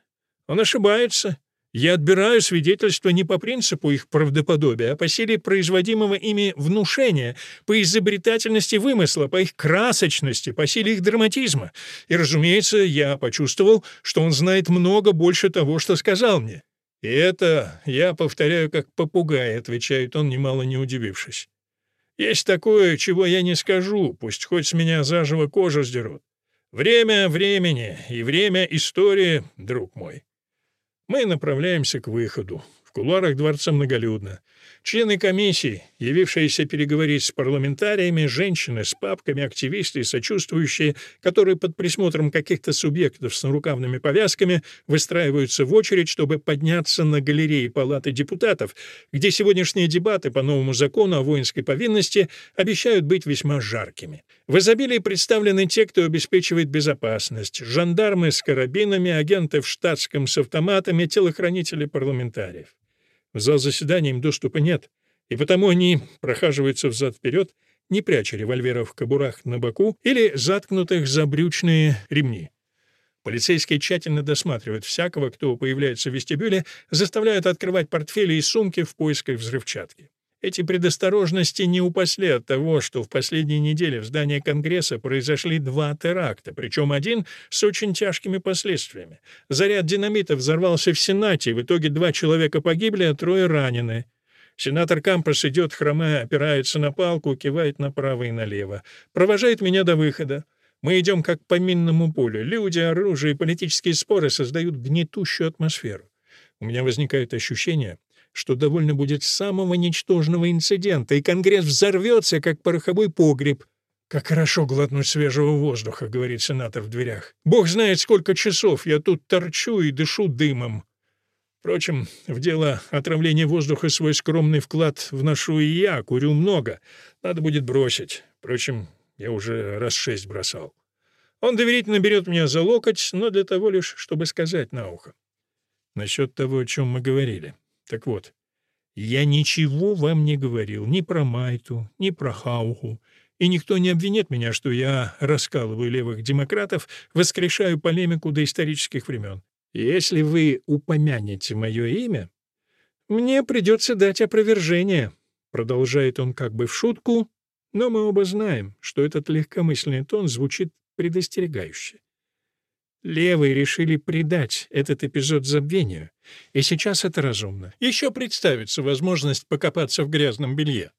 Он ошибается. Я отбираю свидетельства не по принципу их правдоподобия, а по силе производимого ими внушения, по изобретательности вымысла, по их красочности, по силе их драматизма. И, разумеется, я почувствовал, что он знает много больше того, что сказал мне. «И это я повторяю как попугай», — отвечает он, немало не удивившись. «Есть такое, чего я не скажу, пусть хоть с меня заживо кожу сдерут. Время времени и время истории, друг мой». Мы направляемся к выходу. В кулуарах дворца многолюдно. Члены комиссии, явившиеся переговорить с парламентариями, женщины с папками, активисты и сочувствующие, которые под присмотром каких-то субъектов с нарукавными повязками выстраиваются в очередь, чтобы подняться на галереи Палаты депутатов, где сегодняшние дебаты по новому закону о воинской повинности обещают быть весьма жаркими. В изобилии представлены те, кто обеспечивает безопасность, жандармы с карабинами, агенты в штатском с автоматами, телохранители парламентариев. Заседания им доступа нет, и потому они прохаживаются взад-вперед, не пряча револьверов в кобурах на боку или заткнутых за брючные ремни. Полицейские тщательно досматривают всякого, кто появляется в вестибюле, заставляют открывать портфели и сумки в поисках взрывчатки. Эти предосторожности не упасли от того, что в последние недели в здании Конгресса произошли два теракта, причем один с очень тяжкими последствиями. Заряд динамита взорвался в Сенате, и в итоге два человека погибли, а трое ранены. Сенатор Кампас идет, хромая, опирается на палку, кивает направо и налево. Провожает меня до выхода. Мы идем как по минному полю. Люди, оружие и политические споры создают гнетущую атмосферу. У меня возникает ощущение, что довольно будет самого ничтожного инцидента, и Конгресс взорвется, как пороховой погреб. «Как хорошо глотнуть свежего воздуха», — говорит сенатор в дверях. «Бог знает, сколько часов я тут торчу и дышу дымом». Впрочем, в дело отравления воздуха свой скромный вклад вношу и я, курю много. Надо будет бросить. Впрочем, я уже раз шесть бросал. Он доверительно берет меня за локоть, но для того лишь, чтобы сказать на ухо. Насчет того, о чем мы говорили. Так вот, я ничего вам не говорил ни про Майту, ни про Хауху, и никто не обвинит меня, что я раскалываю левых демократов, воскрешаю полемику до исторических времен. Если вы упомянете мое имя, мне придется дать опровержение, продолжает он как бы в шутку, но мы оба знаем, что этот легкомысленный тон звучит предостерегающе. Левые решили придать этот эпизод забвению, и сейчас это разумно. Еще представится возможность покопаться в грязном белье.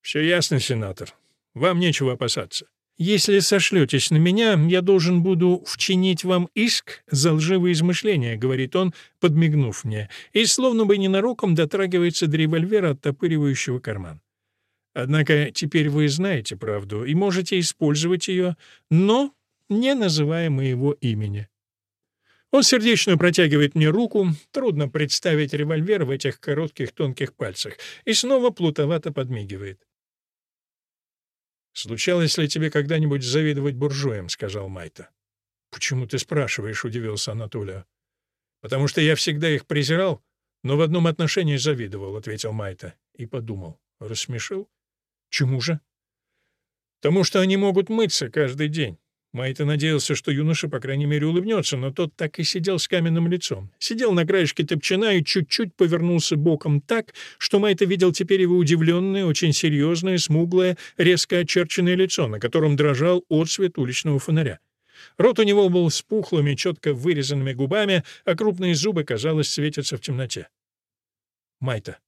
Все ясно, сенатор. Вам нечего опасаться. Если сошлетесь на меня, я должен буду вчинить вам иск за лживые измышления», — говорит он, подмигнув мне, и словно бы ненароком дотрагивается до револьвера, оттопыривающего карман. «Однако теперь вы знаете правду и можете использовать ее, но не называя моего имени». Он сердечно протягивает мне руку, трудно представить револьвер в этих коротких тонких пальцах, и снова плутовато подмигивает. «Случалось ли тебе когда-нибудь завидовать буржуям?» — сказал Майта. «Почему ты спрашиваешь?» — удивился Анатолий. «Потому что я всегда их презирал, но в одном отношении завидовал», — ответил Майта. И подумал. Рассмешил? «Чему же?» «Тому, что они могут мыться каждый день. Майта надеялся, что юноша, по крайней мере, улыбнется, но тот так и сидел с каменным лицом. Сидел на краешке топчина и чуть-чуть повернулся боком так, что Майта видел теперь его удивленное, очень серьезное, смуглое, резко очерченное лицо, на котором дрожал отсвет уличного фонаря. Рот у него был с пухлыми, четко вырезанными губами, а крупные зубы, казалось, светятся в темноте. «Майта».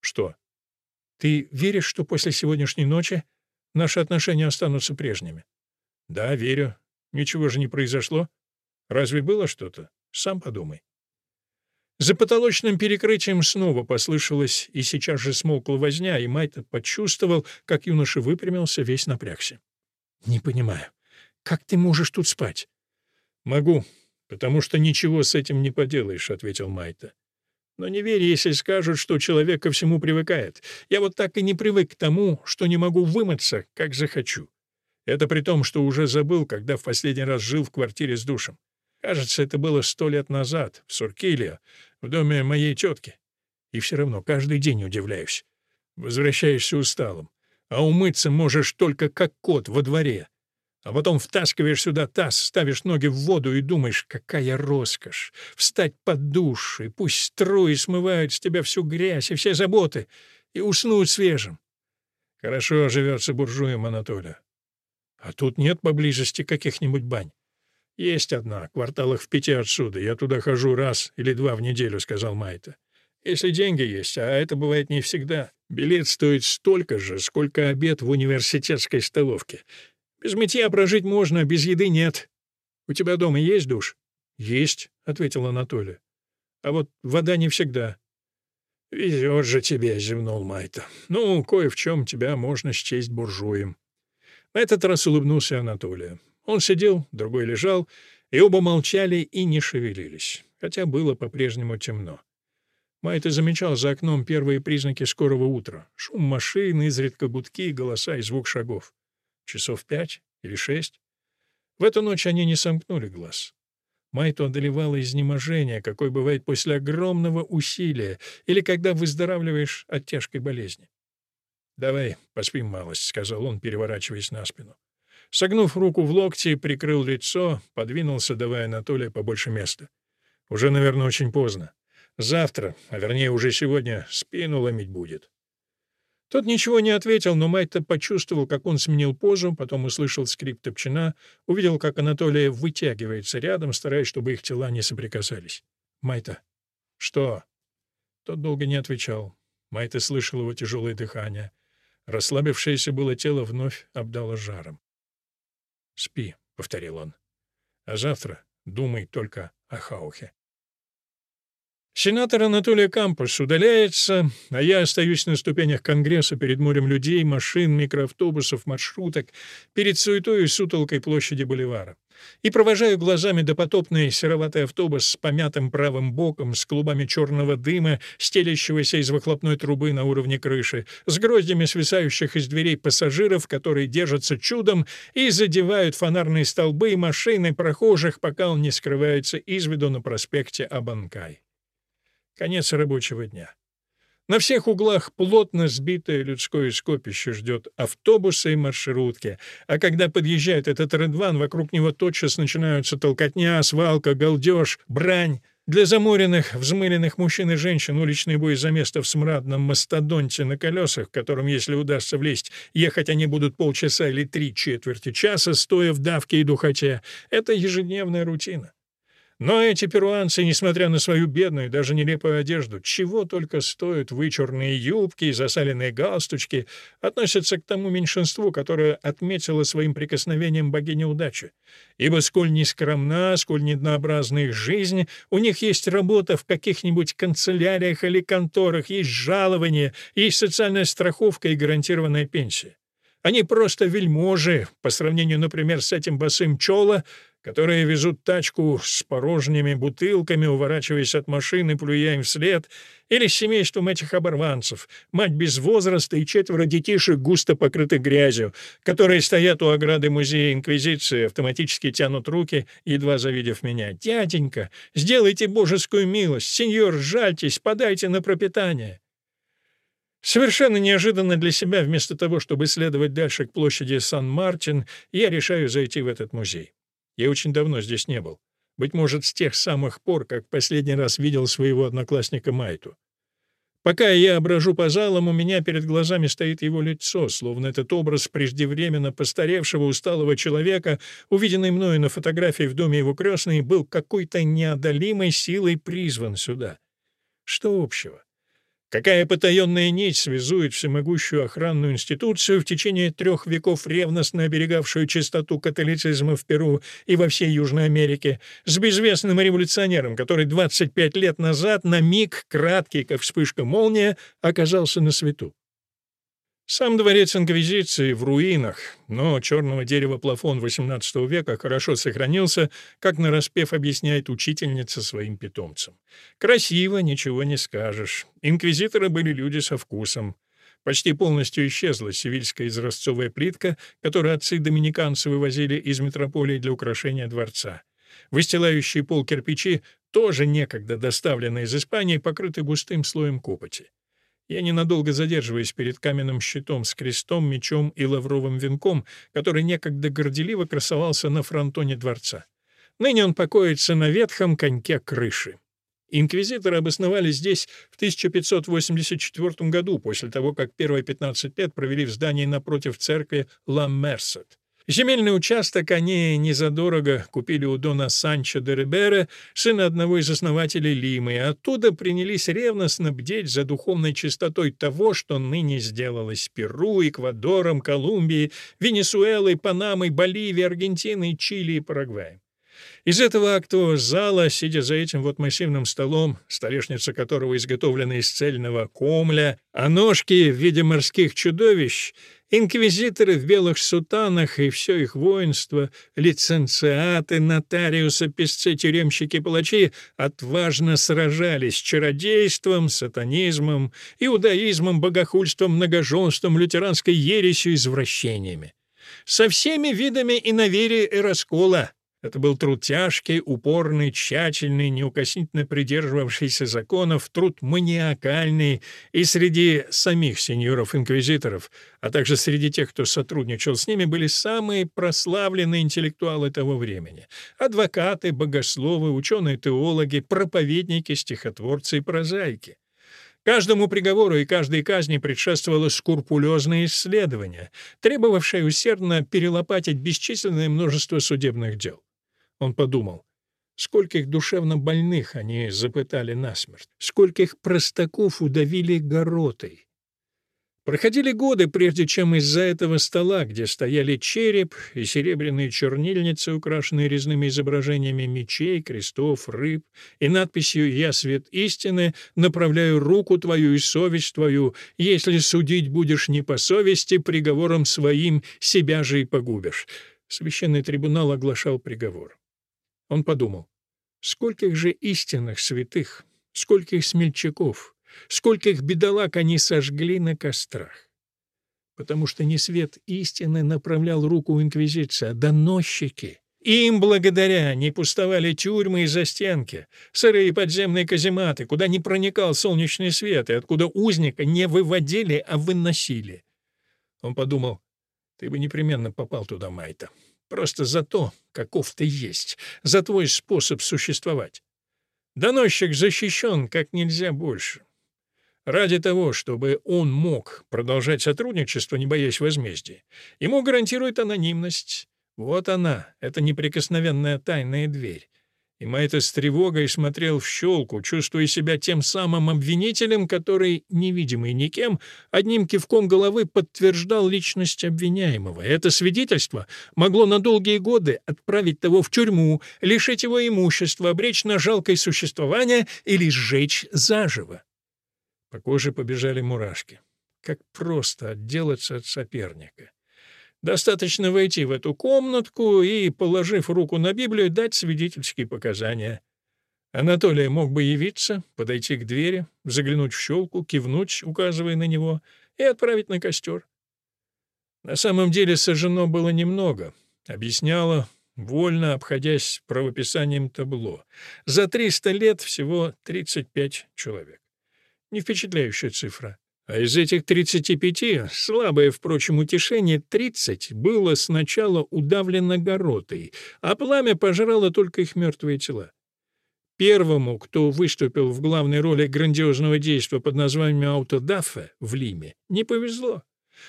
«Что?» «Ты веришь, что после сегодняшней ночи наши отношения останутся прежними?» Да, верю. Ничего же не произошло. Разве было что-то? Сам подумай. За потолочным перекрытием снова послышалось, и сейчас же смолкла возня, и Майта почувствовал, как юноша выпрямился, весь напрягся. «Не понимаю. Как ты можешь тут спать?» «Могу, потому что ничего с этим не поделаешь», — ответил Майта. «Но не верь, если скажут, что человек ко всему привыкает. Я вот так и не привык к тому, что не могу вымыться, как захочу. Это при том, что уже забыл, когда в последний раз жил в квартире с душем. Кажется, это было сто лет назад, в Суркиле, в доме моей тетки. И все равно каждый день удивляюсь. Возвращаешься усталым, а умыться можешь только как кот во дворе. А потом втаскиваешь сюда таз, ставишь ноги в воду и думаешь, какая роскошь! Встать под душ, и пусть струи смывают с тебя всю грязь и все заботы, и уснуть свежим. Хорошо живется буржуем Анатолия. А тут нет поблизости каких-нибудь бань. Есть одна, кварталах в пяти отсюда. Я туда хожу раз или два в неделю, сказал Майта. Если деньги есть, а это бывает не всегда. Билет стоит столько же, сколько обед в университетской столовке. Без мытья прожить можно, без еды нет. У тебя дома есть душ? Есть, ответил Анатолий. А вот вода не всегда. «Везет же тебе», — зевнул Майта. «Ну, кое в чем тебя можно счесть буржуем». На этот раз улыбнулся Анатолий. Он сидел, другой лежал, и оба молчали и не шевелились, хотя было по-прежнему темно. Майта замечал за окном первые признаки скорого утра. Шум машин, изредка гудки, голоса и звук шагов. Часов пять или шесть. В эту ночь они не сомкнули глаз. Майту одолевало изнеможение, какое бывает после огромного усилия или когда выздоравливаешь от тяжкой болезни. «Давай поспим малость», — сказал он, переворачиваясь на спину. Согнув руку в локте, прикрыл лицо, подвинулся, давая Анатолию побольше места. «Уже, наверное, очень поздно. Завтра, а вернее уже сегодня, спину ломить будет». Тот ничего не ответил, но Майта почувствовал, как он сменил позу, потом услышал скрип топчина, увидел, как Анатолий вытягивается рядом, стараясь, чтобы их тела не соприкасались. «Майта». «Что?» Тот долго не отвечал. Майта слышал его тяжелое дыхание. Расслабившееся было тело вновь обдало жаром. «Спи», — повторил он. «А завтра думай только о Хаухе». Сенатор Анатолий Кампус удаляется, а я остаюсь на ступенях Конгресса перед морем людей, машин, микроавтобусов, маршруток, перед суетой и сутолкой площади Боливара. И провожаю глазами допотопный сероватый автобус с помятым правым боком, с клубами черного дыма, стелящегося из выхлопной трубы на уровне крыши, с гроздями свисающих из дверей пассажиров, которые держатся чудом и задевают фонарные столбы и машины прохожих, пока он не скрывается из виду на проспекте Абанкай. Конец рабочего дня. На всех углах плотно сбитое людское скопище ждет автобусы и маршрутки, а когда подъезжает этот Редван, вокруг него тотчас начинаются толкотня, свалка, галдеж, брань. Для заморенных, взмыленных мужчин и женщин уличный бой за место в смрадном мастодонте на колесах, которым, если удастся влезть, ехать они будут полчаса или три четверти часа, стоя в давке и духоте, — это ежедневная рутина. Но эти перуанцы, несмотря на свою бедную, даже нелепую одежду, чего только стоят вычурные юбки и засаленные галстучки, относятся к тому меньшинству, которое отметило своим прикосновением богиня удачи. Ибо сколь не скромна, сколь неднообразна их жизнь, у них есть работа в каких-нибудь канцеляриях или конторах, есть жалование, есть социальная страховка и гарантированная пенсия. Они просто вельможи, по сравнению, например, с этим босым Чола, которые везут тачку с порожними бутылками, уворачиваясь от машины, плюя им вслед, или с семейством этих оборванцев, мать без возраста и четверо детишек, густо покрытых грязью, которые стоят у ограды музея Инквизиции, автоматически тянут руки, едва завидев меня. «Дяденька, сделайте божескую милость! Сеньор, жальтесь, подайте на пропитание!» Совершенно неожиданно для себя, вместо того, чтобы следовать дальше к площади Сан-Мартин, я решаю зайти в этот музей. Я очень давно здесь не был. Быть может, с тех самых пор, как последний раз видел своего одноклассника Майту. Пока я брожу по залам, у меня перед глазами стоит его лицо, словно этот образ преждевременно постаревшего усталого человека, увиденный мною на фотографии в доме его крестной, был какой-то неодолимой силой призван сюда. Что общего? Какая потаенная нить связует всемогущую охранную институцию, в течение трех веков ревностно оберегавшую чистоту католицизма в Перу и во всей Южной Америке, с безвестным революционером, который 25 лет назад на миг, краткий, как вспышка молния, оказался на свету? Сам дворец Инквизиции в руинах, но черного дерева плафон XVIII века хорошо сохранился, как нараспев объясняет учительница своим питомцам. Красиво, ничего не скажешь. Инквизиторы были люди со вкусом. Почти полностью исчезла сивильская изразцовая плитка, которую отцы-доминиканцы вывозили из метрополии для украшения дворца. Выстилающий пол кирпичи, тоже некогда доставленные из Испании, покрыты густым слоем копоти. Я ненадолго задерживаюсь перед каменным щитом с крестом, мечом и лавровым венком, который некогда горделиво красовался на фронтоне дворца. Ныне он покоится на ветхом коньке крыши. Инквизиторы обосновались здесь в 1584 году, после того, как первые 15 лет провели в здании напротив церкви Ла-Мерсет. Земельный участок они незадорого купили у дона Санчо де Рибера, сына одного из основателей Лимы, оттуда принялись ревностно бдеть за духовной чистотой того, что ныне сделалось Перу, Эквадором, Колумбией, Венесуэлой, Панамой, Боливией, Аргентиной, Чили и Парагваем. Из этого актового зала, сидя за этим вот массивным столом, столешница которого изготовлена из цельного комля, а ножки в виде морских чудовищ — Инквизиторы в белых сутанах и все их воинство, лиценциаты, нотариусы, писцы, тюремщики, палачи отважно сражались с чародейством, сатанизмом, иудаизмом, богохульством, многоженством, лютеранской ересью и извращениями. Со всеми видами иноверия и раскола, это был труд тяжкий, упорный, тщательный, неукоснительно придерживавшийся законов, труд маниакальный и среди самих сеньоров-инквизиторов, а также среди тех, кто сотрудничал с ними, были самые прославленные интеллектуалы того времени — адвокаты, богословы, ученые-теологи, проповедники, стихотворцы и прозаики. Каждому приговору и каждой казни предшествовало скрупулезное исследование, требовавшее усердно перелопатить бесчисленное множество судебных дел. Он подумал, скольких душевно больных они запытали насмерть, скольких простаков удавили горотой. Проходили годы, прежде чем из-за этого стола, где стояли череп и серебряные чернильницы, украшенные резными изображениями мечей, крестов, рыб, и надписью «Я свет истины, направляю руку твою и совесть твою, если судить будешь не по совести, приговором своим себя же и погубишь». Священный трибунал оглашал приговор. Он подумал, скольких же истинных святых, скольких смельчаков, скольких бедолаг они сожгли на кострах. Потому что не свет истины направлял руку инквизиции, а доносчики. Им благодаря не пустовали тюрьмы и застенки, сырые подземные казематы, куда не проникал солнечный свет и откуда узника не выводили, а выносили. Он подумал, ты бы непременно попал туда, Майта. Просто за то, каков ты есть, за твой способ существовать. Доносчик защищен как нельзя больше. Ради того, чтобы он мог продолжать сотрудничество, не боясь возмездия, ему гарантирует анонимность. Вот она, эта неприкосновенная тайная дверь. И Майта с тревогой смотрел в щелку, чувствуя себя тем самым обвинителем, который, невидимый никем, одним кивком головы подтверждал личность обвиняемого. Это свидетельство могло на долгие годы отправить того в тюрьму, лишить его имущества, обречь на жалкое существование или сжечь заживо. По коже побежали мурашки. Как просто отделаться от соперника. Достаточно войти в эту комнатку и, положив руку на Библию, дать свидетельские показания. Анатолий мог бы явиться, подойти к двери, заглянуть в щелку, кивнуть, указывая на него, и отправить на костер. На самом деле сожжено было немного, объясняла, вольно обходясь правописанием табло. За 300 лет всего 35 человек. Не впечатляющая цифра. А из этих 35, слабое, впрочем, утешение, 30 было сначала удавлено горотой, а пламя пожрало только их мертвые тела. Первому, кто выступил в главной роли грандиозного действия под названием «Аутодафе» в Лиме, не повезло.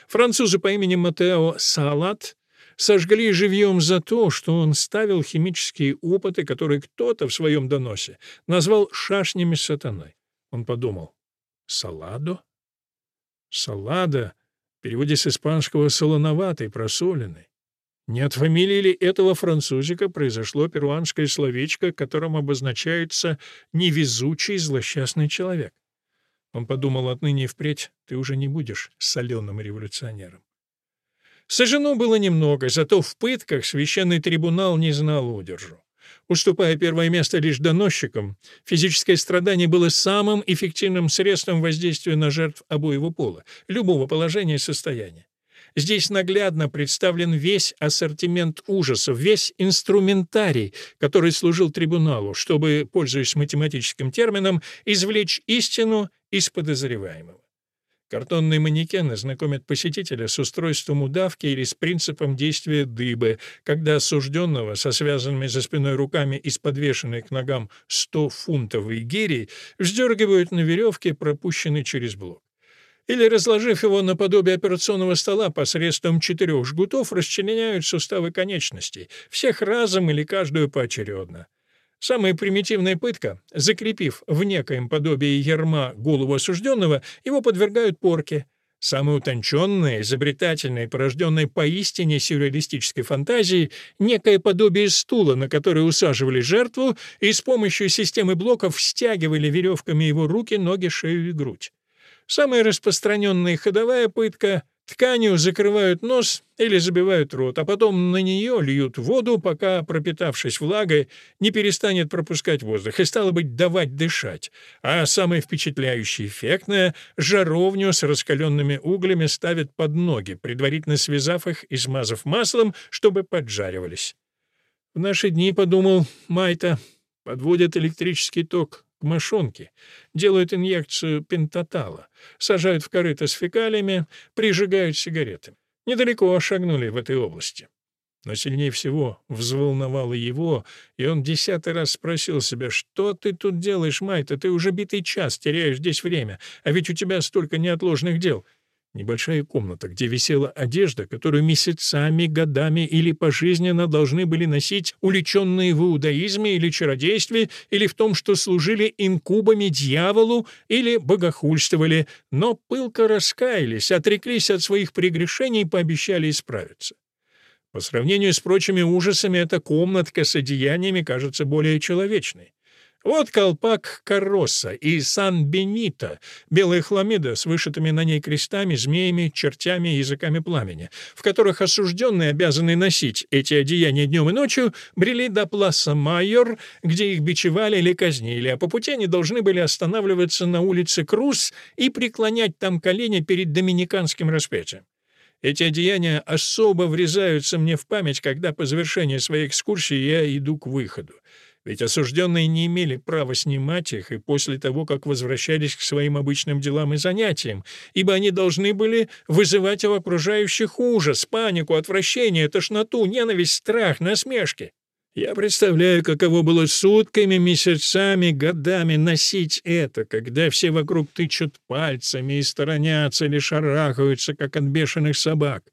Французы по имени Матео Салат сожгли живьем за то, что он ставил химические опыты, которые кто-то в своем доносе назвал «шашнями сатаны». Он подумал, «Саладо?» Салада в переводе с испанского «солоноватый», «просоленный». Не от фамилии ли этого французика произошло перуанское словечко, которым обозначается «невезучий злосчастный человек»? Он подумал, отныне и впредь ты уже не будешь соленым революционером. Сожжено было немного, зато в пытках священный трибунал не знал удержу. Уступая первое место лишь доносчикам, физическое страдание было самым эффективным средством воздействия на жертв обоего пола, любого положения и состояния. Здесь наглядно представлен весь ассортимент ужасов, весь инструментарий, который служил трибуналу, чтобы, пользуясь математическим термином, извлечь истину из подозреваемого. Картонные манекены знакомят посетителя с устройством удавки или с принципом действия дыбы, когда осужденного со связанными за спиной руками и с подвешенной к ногам 100-фунтовой гири вздергивают на веревке, пропущенной через блок. Или, разложив его наподобие операционного стола посредством четырех жгутов, расчленяют суставы конечностей, всех разом или каждую поочередно. Самая примитивная пытка, закрепив в некоем подобии ерма голову осужденного, его подвергают порке. Самое утонченное, изобретательное, порожденное поистине сюрреалистической фантазией, некое подобие стула, на который усаживали жертву и с помощью системы блоков стягивали веревками его руки, ноги, шею и грудь. Самая распространенная ходовая пытка Тканью закрывают нос или забивают рот, а потом на нее льют воду, пока, пропитавшись влагой, не перестанет пропускать воздух и, стало быть, давать дышать. А самое впечатляющее эффектное — жаровню с раскаленными углями ставят под ноги, предварительно связав их и смазав маслом, чтобы поджаривались. В наши дни, подумал Майта, подводят электрический ток к мышонке, делают инъекцию пентатала, сажают в корыто с фекалиями, прижигают сигареты. Недалеко шагнули в этой области. Но сильнее всего взволновало его, и он десятый раз спросил себя, «Что ты тут делаешь, Майта? Ты уже битый час теряешь здесь время, а ведь у тебя столько неотложных дел». Небольшая комната, где висела одежда, которую месяцами, годами или пожизненно должны были носить уличенные в иудаизме или чародействе, или в том, что служили инкубами дьяволу или богохульствовали, но пылко раскаялись, отреклись от своих прегрешений и пообещали исправиться. По сравнению с прочими ужасами, эта комнатка с одеяниями кажется более человечной. Вот колпак Кароса и Сан-Бенито, белая хламида с вышитыми на ней крестами, змеями, чертями и языками пламени, в которых осужденные, обязанные носить эти одеяния днем и ночью, брели до Пласа Майор, где их бичевали или казнили, а по пути они должны были останавливаться на улице Круз и преклонять там колени перед доминиканским распятием. Эти одеяния особо врезаются мне в память, когда по завершении своей экскурсии я иду к выходу. Ведь осужденные не имели права снимать их и после того, как возвращались к своим обычным делам и занятиям, ибо они должны были вызывать у окружающих ужас, панику, отвращение, тошноту, ненависть, страх, насмешки. Я представляю, каково было сутками, месяцами, годами носить это, когда все вокруг тычут пальцами и сторонятся или шарахаются, как от бешеных собак.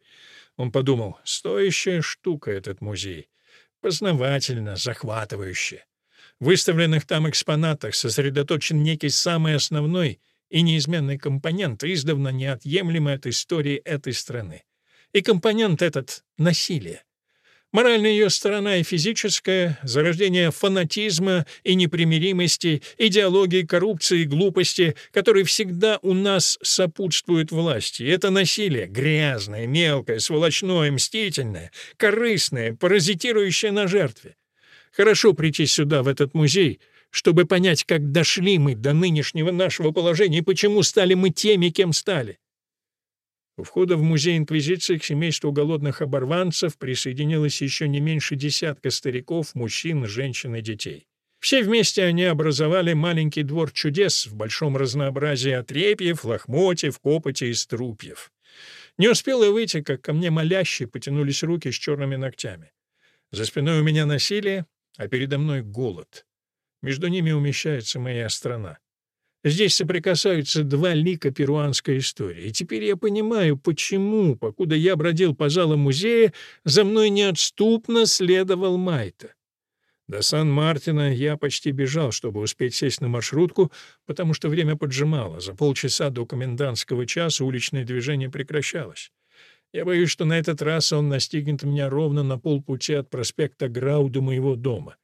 Он подумал, стоящая штука этот музей. Познавательно, захватывающе. В выставленных там экспонатах сосредоточен некий самый основной и неизменный компонент, издавна неотъемлемый от истории этой страны. И компонент этот — насилие. Моральная ее сторона и физическая, зарождение фанатизма и непримиримости, идеологии коррупции и глупости, которые всегда у нас сопутствуют власти. Это насилие грязное, мелкое, сволочное, мстительное, корыстное, паразитирующее на жертве. Хорошо прийти сюда, в этот музей, чтобы понять, как дошли мы до нынешнего нашего положения и почему стали мы теми, кем стали. У входа в музей Инквизиции к семейству голодных оборванцев присоединилось еще не меньше десятка стариков, мужчин, женщин и детей. Все вместе они образовали маленький двор чудес в большом разнообразии отрепьев, лохмотьев, копоти и струпьев. Не успел я выйти, как ко мне молящие потянулись руки с черными ногтями. За спиной у меня насилие, а передо мной голод. Между ними умещается моя страна. Здесь соприкасаются два лика перуанской истории. И теперь я понимаю, почему, покуда я бродил по залам музея, за мной неотступно следовал Майта. До Сан-Мартина я почти бежал, чтобы успеть сесть на маршрутку, потому что время поджимало. За полчаса до комендантского часа уличное движение прекращалось. Я боюсь, что на этот раз он настигнет меня ровно на полпути от проспекта Грау до моего дома.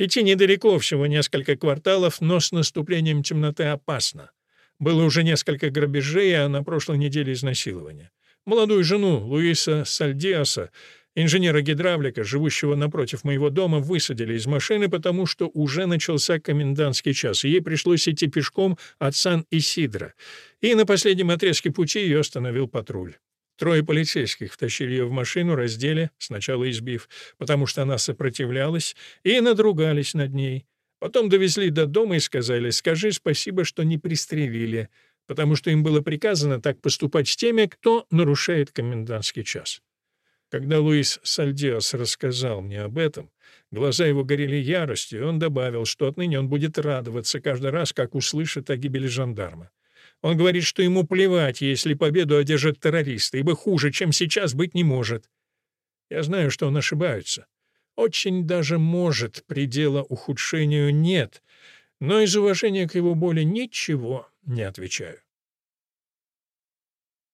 Идти недалеко, всего несколько кварталов, но с наступлением темноты опасно. Было уже несколько грабежей, а на прошлой неделе изнасилования. Молодую жену, Луиса Сальдиаса, инженера-гидравлика, живущего напротив моего дома, высадили из машины, потому что уже начался комендантский час, и ей пришлось идти пешком от Сан-Исидро. И на последнем отрезке пути ее остановил патруль. Трое полицейских втащили ее в машину, раздели, сначала избив, потому что она сопротивлялась, и надругались над ней. Потом довезли до дома и сказали, скажи спасибо, что не пристрелили, потому что им было приказано так поступать с теми, кто нарушает комендантский час. Когда Луис Сальдиас рассказал мне об этом, глаза его горели яростью, и он добавил, что отныне он будет радоваться каждый раз, как услышит о гибели жандарма. Он говорит, что ему плевать, если победу одержат террористы, ибо хуже, чем сейчас, быть не может. Я знаю, что он ошибается. Очень даже может, предела ухудшению нет, но из уважения к его боли ничего не отвечаю.